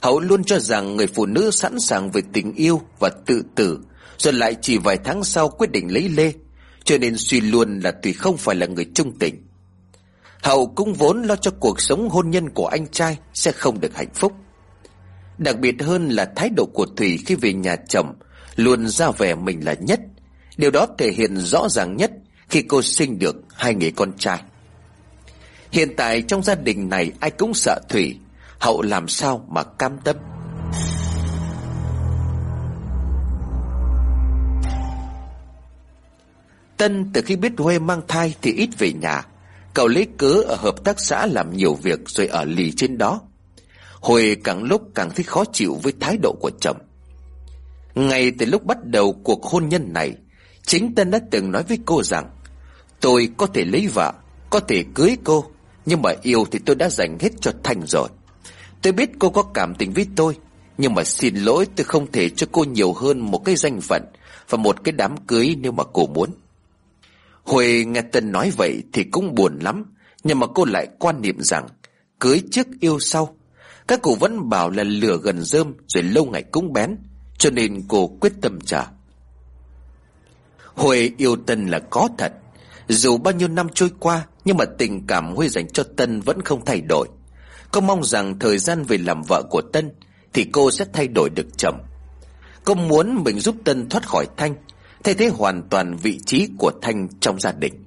Hậu luôn cho rằng người phụ nữ sẵn sàng về tình yêu và tự tử, Rồi lại chỉ vài tháng sau quyết định lấy Lê. Cho nên suy luôn là Thủy không phải là người trung tình. Hậu cũng vốn lo cho cuộc sống hôn nhân của anh trai Sẽ không được hạnh phúc. Đặc biệt hơn là thái độ của Thủy khi về nhà chồng, Luôn ra vẻ mình là nhất. Điều đó thể hiện rõ ràng nhất Khi cô sinh được hai người con trai. Hiện tại trong gia đình này ai cũng sợ Thủy, Hậu làm sao mà cam tâm? Tân từ khi biết Huê mang thai thì ít về nhà. Cậu lấy cớ ở hợp tác xã làm nhiều việc rồi ở lì trên đó. Huê càng lúc càng thấy khó chịu với thái độ của chồng. Ngay từ lúc bắt đầu cuộc hôn nhân này Chính Tân đã từng nói với cô rằng Tôi có thể lấy vợ Có thể cưới cô Nhưng mà yêu thì tôi đã dành hết cho thành rồi. Tôi biết cô có cảm tình với tôi Nhưng mà xin lỗi tôi không thể cho cô nhiều hơn một cái danh phận Và một cái đám cưới nếu mà cô muốn. Huệ nghe Tân nói vậy thì cũng buồn lắm, nhưng mà cô lại quan niệm rằng cưới trước yêu sau. Các cụ vẫn bảo là lửa gần rơm rồi lâu ngày cũng bén, cho nên cô quyết tâm trả. Huệ yêu Tân là có thật, dù bao nhiêu năm trôi qua nhưng mà tình cảm Huệ dành cho Tân vẫn không thay đổi. Cô mong rằng thời gian về làm vợ của Tân thì cô sẽ thay đổi được chồng. Cô muốn mình giúp Tân thoát khỏi Thanh thay thế hoàn toàn vị trí của Thanh trong gia đình.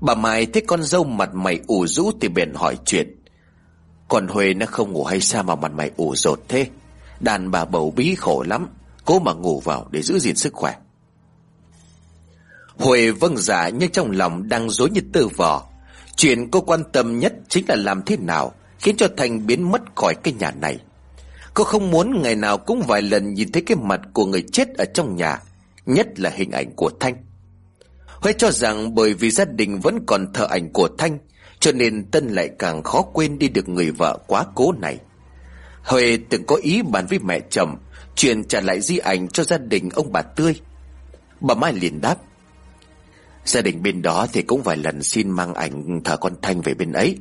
Bà Mai thấy con dâu mặt mày ủ rũ thì bèn hỏi chuyện. Còn Huệ nó không ngủ hay sao mà mặt mày ủ rột thế? Đàn bà bầu bí khổ lắm, cố mà ngủ vào để giữ gìn sức khỏe. Huệ vâng giả nhưng trong lòng đang dối như tơ vò. Chuyện cô quan tâm nhất chính là làm thế nào khiến cho Thành biến mất khỏi cái nhà này. Cô không muốn ngày nào cũng vài lần nhìn thấy cái mặt của người chết ở trong nhà, Nhất là hình ảnh của Thanh Huệ cho rằng bởi vì gia đình vẫn còn thờ ảnh của Thanh, Cho nên Tân lại càng khó quên đi được người vợ quá cố này Huệ từng có ý bàn với mẹ chồng, Chuyện trả lại di ảnh cho gia đình ông bà Tươi Bà Mai liền đáp Gia đình bên đó thì cũng vài lần xin mang ảnh thờ con Thanh về bên ấy.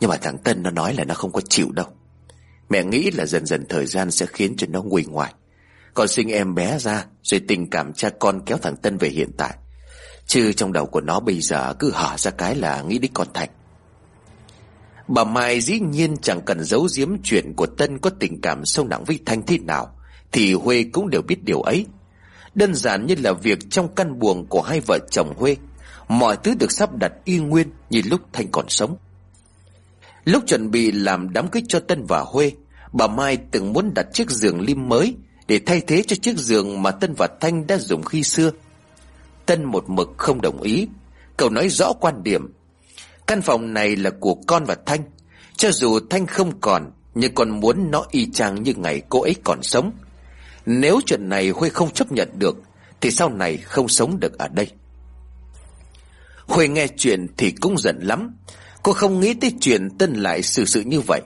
Nhưng mà thằng Tân nó nói là nó không có chịu đâu. Mẹ nghĩ là dần dần thời gian sẽ khiến cho nó nguy ngoài Còn sinh em bé ra, Rồi tình cảm cha con kéo thằng Tân về hiện tại. Chứ trong đầu của nó bây giờ cứ hở ra cái là nghĩ đến con Thành Bà Mai dĩ nhiên chẳng cần giấu giếm chuyện của Tân có tình cảm sâu nặng với Thanh thế nào, Thì Huê cũng đều biết điều ấy. Đơn giản như là việc trong căn buồng của hai vợ chồng Huê. Mọi thứ được sắp đặt y nguyên như lúc Thanh còn sống. Lúc chuẩn bị làm đám cưới cho Tân và Huê, Bà Mai từng muốn đặt chiếc giường lim mới Để thay thế cho chiếc giường mà Tân và Thanh đã dùng khi xưa. Tân một mực không đồng ý. Cậu nói rõ quan điểm. Căn phòng này là của con và Thanh. Cho dù Thanh không còn, Nhưng còn muốn nó y chang như ngày cô ấy còn sống. Nếu chuyện này Huê không chấp nhận được, Thì sau này không sống được ở đây. Huê nghe chuyện thì cũng giận lắm. Cô không nghĩ tới chuyện Tân lại xử sự như vậy.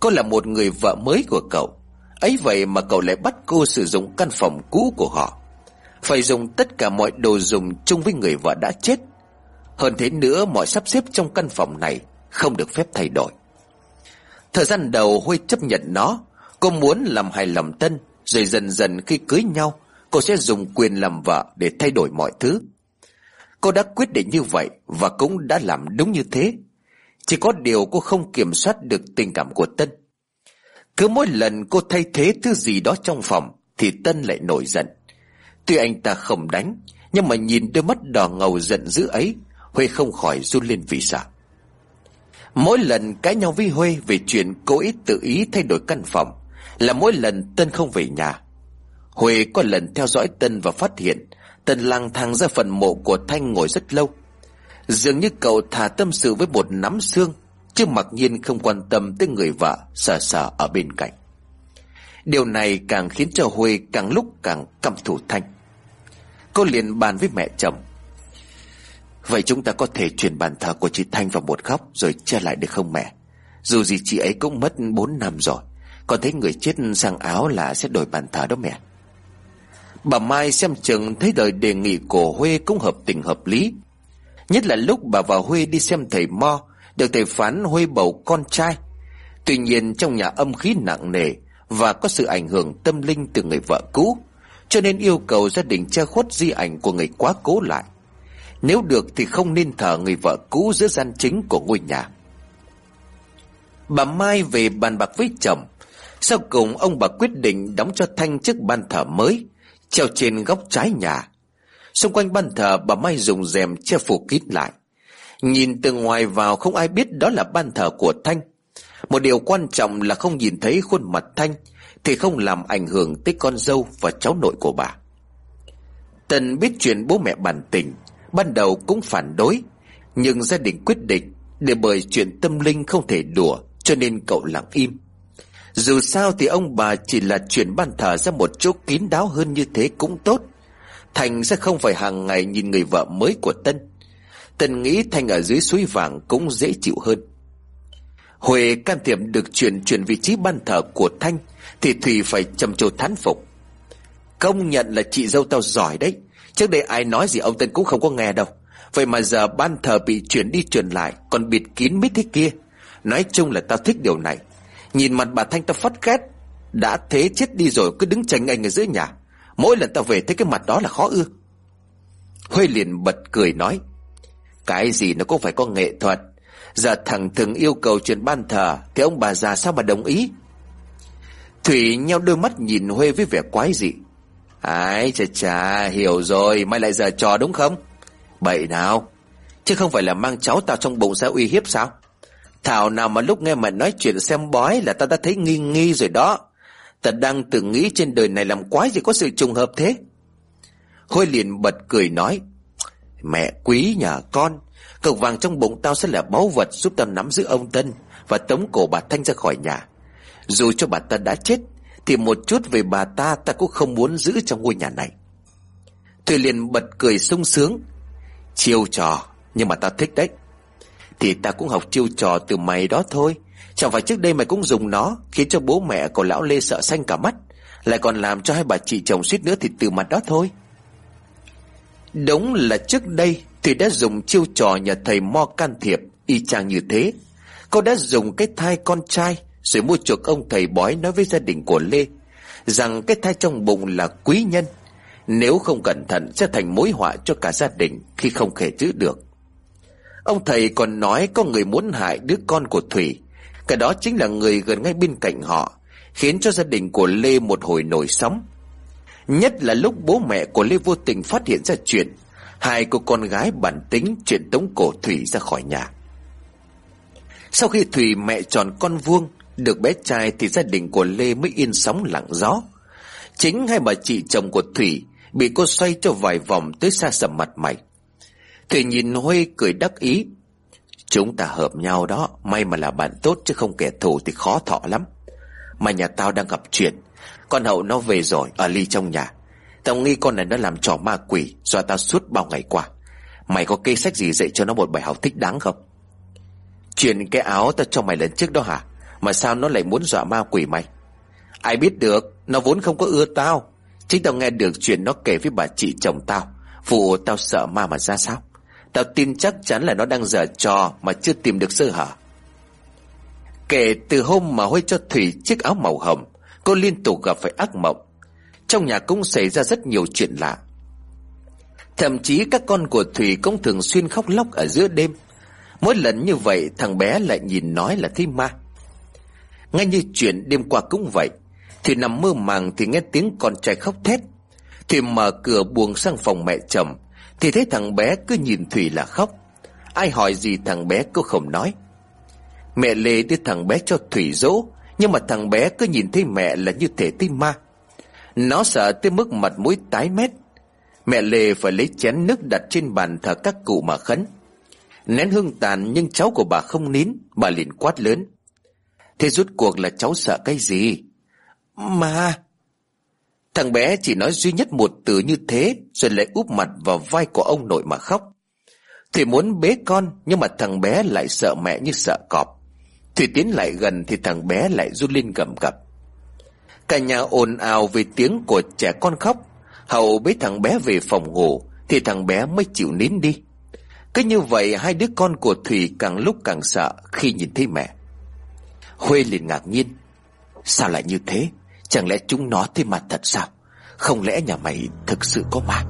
Cô là một người vợ mới của cậu. Ấy vậy mà cậu lại bắt cô sử dụng căn phòng cũ của họ. Phải dùng tất cả mọi đồ dùng chung với người vợ đã chết. Hơn thế nữa, mọi sắp xếp trong căn phòng này Không được phép thay đổi. Thời gian đầu Huy chấp nhận nó. Cô muốn làm hài lòng Tân. Rồi dần dần khi cưới nhau, Cô sẽ dùng quyền làm vợ để thay đổi mọi thứ. Cô đã quyết định như vậy Và cũng đã làm đúng như thế. Chỉ có điều cô không kiểm soát được tình cảm của Tân. Cứ mỗi lần cô thay thế thứ gì đó trong phòng Thì Tân lại nổi giận. Tuy anh ta không đánh, Nhưng mà nhìn đôi mắt đỏ ngầu giận dữ ấy, Huê không khỏi run lên vì sợ. Mỗi lần cãi nhau với Huê Về chuyện cô ấy tự ý thay đổi căn phòng là mỗi lần Tân không về nhà. Huê có lần theo dõi Tân và phát hiện Tân lang thang ra phần mộ của Thanh ngồi rất lâu. Dường như cậu thả tâm sự với một nắm xương, Chứ mặc nhiên không quan tâm tới người vợ Sờ sờ ở bên cạnh. Điều này càng khiến cho Huê càng lúc càng căm thủ Thanh. Cô liền bàn với mẹ chồng, Vậy chúng ta có thể chuyển bàn thờ của chị Thanh vào một góc Rồi che lại được không mẹ? Dù gì chị ấy cũng mất 4 năm rồi. Còn thấy người chết sang áo là sẽ đổi bàn thờ đó mẹ. Bà Mai xem chừng thấy đời đề nghị của Huê cũng hợp tình hợp lý. Nhất là lúc bà và Huê đi xem thầy Mo, Được thầy phán Huê bầu con trai. Tuy nhiên trong nhà âm khí nặng nề Và có sự ảnh hưởng tâm linh từ người vợ cũ, Cho nên yêu cầu gia đình che khuất di ảnh của người quá cố lại. Nếu được thì không nên thờ người vợ cũ giữa gian chính của ngôi nhà. Bà Mai về bàn bạc với chồng sau cùng ông bà quyết định đóng cho Thanh chiếc ban thờ mới, Treo trên góc trái nhà. Xung quanh ban thờ, bà Mai dùng rèm che phủ kín lại. Nhìn từ ngoài vào, không ai biết đó là ban thờ của Thanh. Một điều quan trọng là không nhìn thấy khuôn mặt Thanh, Thì không làm ảnh hưởng tới con dâu và cháu nội của bà. Tần biết chuyện bố mẹ bản tình, Ban đầu cũng phản đối, Nhưng gia đình quyết định Để bởi chuyện tâm linh không thể đùa, Cho nên cậu lặng im. Dù sao thì ông bà chỉ là chuyển ban thờ ra một chỗ kín đáo hơn như thế cũng tốt. Thành sẽ không phải hàng ngày nhìn người vợ mới của Tân. Tân nghĩ Thành ở dưới suối vàng cũng dễ chịu hơn. Huệ can thiệp được chuyển chuyển vị trí ban thờ của Thanh Thì Thùy phải trầm trồ thán phục. Công nhận là chị dâu tao giỏi đấy. Trước đây ai nói gì ông Tân cũng không có nghe đâu. Vậy mà giờ ban thờ bị chuyển đi chuyển lại, Còn bịt kín mít thế kia. Nói chung là tao thích điều này. Nhìn mặt bà Thanh ta phát ghét Đã thế chết đi rồi, cứ đứng tranh anh ở giữa nhà. Mỗi lần tao về thấy cái mặt đó là khó ưa. Huê liền bật cười nói, Cái gì nó cũng phải có nghệ thuật. Giờ thằng thường yêu cầu chuyện ban thờ, Thì ông bà già sao mà đồng ý? Thủy nheo đôi mắt nhìn Huê với vẻ quái dị. Ái chà chà, hiểu rồi, Mày lại giờ trò đúng không? Bậy nào, Chứ không phải là mang cháu tao trong bụng sẽ uy hiếp sao? Thảo nào mà lúc nghe mày nói chuyện xem bói Là tao đã thấy nghi nghi rồi đó. Ta đang tự nghĩ trên đời này làm quái gì có sự trùng hợp thế? Khôi liền bật cười nói, Mẹ quý nhà con cọc vàng trong bụng tao sẽ là báu vật Giúp tao nắm giữ ông Tân Và tống cổ bà Thanh ra khỏi nhà. Dù cho bà ta đã chết, Thì một chút về bà ta ta cũng không muốn giữ trong ngôi nhà này. Thùy liền bật cười sung sướng, Chiêu trò, Nhưng mà tao thích đấy. Thì ta cũng học chiêu trò từ mày đó thôi. Chẳng phải trước đây mày cũng dùng nó, Khiến cho bố mẹ của lão Lê sợ xanh cả mắt. Lại còn làm cho hai bà chị chồng suýt nữa thì từ mặt đó thôi. Đúng là trước đây Thủy đã dùng chiêu trò nhờ thầy Mo can thiệp, Y chang như thế. Cô đã dùng cái thai con trai, Rồi mua chuộc ông thầy bói nói với gia đình của Lê Rằng cái thai trong bụng là quý nhân. Nếu không cẩn thận sẽ thành mối họa cho cả gia đình Khi không thể chữ được. Ông thầy còn nói có người muốn hại đứa con của Thủy. Cái đó chính là người gần ngay bên cạnh họ, Khiến cho gia đình của Lê một hồi nổi sóng. Nhất là lúc bố mẹ của Lê vô tình phát hiện ra chuyện, Hai cô con gái bản tính chuyện tống cổ Thủy ra khỏi nhà. Sau khi Thủy mẹ tròn con vuông, Được bé trai thì gia đình của Lê mới yên sóng lặng gió. Chính hai bà chị chồng của Thủy Bị cô xoay cho vài vòng tới xa sầm mặt mày. Thủy nhìn Huê cười đắc ý. Chúng ta hợp nhau đó, May mà là bạn tốt chứ không kẻ thù thì khó thọ lắm. Mà nhà tao đang gặp chuyện, Con hậu nó về rồi, Ở ly trong nhà. Tao nghi con này nó làm trò ma quỷ Dọa tao suốt bao ngày qua. Mày có cây sách gì dạy cho nó một bài học thích đáng không? Chuyện cái áo tao cho mày lần trước đó hả? Mà sao nó lại muốn dọa ma quỷ mày? Ai biết được, Nó vốn không có ưa tao. Chính tao nghe được chuyện nó kể với bà chị chồng tao. Vụ tao sợ ma mà ra sao? Tao tin chắc chắn là nó đang dở trò Mà chưa tìm được sơ hở. Kể từ hôm mà Huy cho Thủy chiếc áo màu hồng, Cô liên tục gặp phải ác mộng. Trong nhà cũng xảy ra rất nhiều chuyện lạ. Thậm chí các con của Thủy cũng thường xuyên khóc lóc ở giữa đêm. Mỗi lần như vậy, thằng bé lại nhìn nói là thấy ma. Ngay như chuyện đêm qua cũng vậy, Thủy nằm mơ màng thì nghe tiếng con trai khóc thét. Thủy mở cửa buồng sang phòng mẹ chồng thì thấy thằng bé cứ nhìn Thủy là khóc. Ai hỏi gì thằng bé cũng không nói. Mẹ Lê đưa thằng bé cho Thủy dỗ, Nhưng mà thằng bé cứ nhìn thấy mẹ là như thể thấy ma. Nó sợ tới mức mặt mũi tái mét. Mẹ Lê phải lấy chén nước đặt trên bàn thờ các cụ mà khấn. Nén hương tàn nhưng cháu của bà không nín, Bà liền quát lớn. Thế rút cuộc là cháu sợ cái gì? Mà Thằng bé chỉ nói duy nhất một từ như thế Rồi lại úp mặt vào vai của ông nội mà khóc. Thủy muốn bế con, Nhưng mà thằng bé lại sợ mẹ như sợ cọp. Thủy tiến lại gần Thì thằng bé lại run lên gầm gập Cả nhà ồn ào vì tiếng của trẻ con khóc. Hậu bế thằng bé về phòng ngủ Thì thằng bé mới chịu nín đi. Cứ như vậy, hai đứa con của Thủy càng lúc càng sợ Khi nhìn thấy mẹ. Huê liền ngạc nhiên. Sao lại như thế? Chẳng lẽ chúng nó thế mặt thật sao? Không lẽ nhà mày thực sự có ma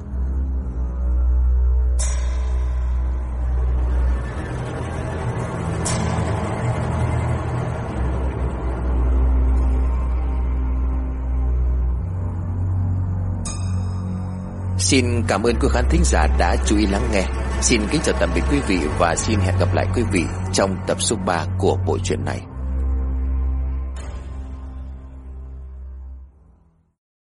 Xin cảm ơn quý khán thính giả đã chú ý lắng nghe. Xin kính chào tạm biệt quý vị Và xin hẹn gặp lại quý vị Trong tập số 3 của bộ truyện này.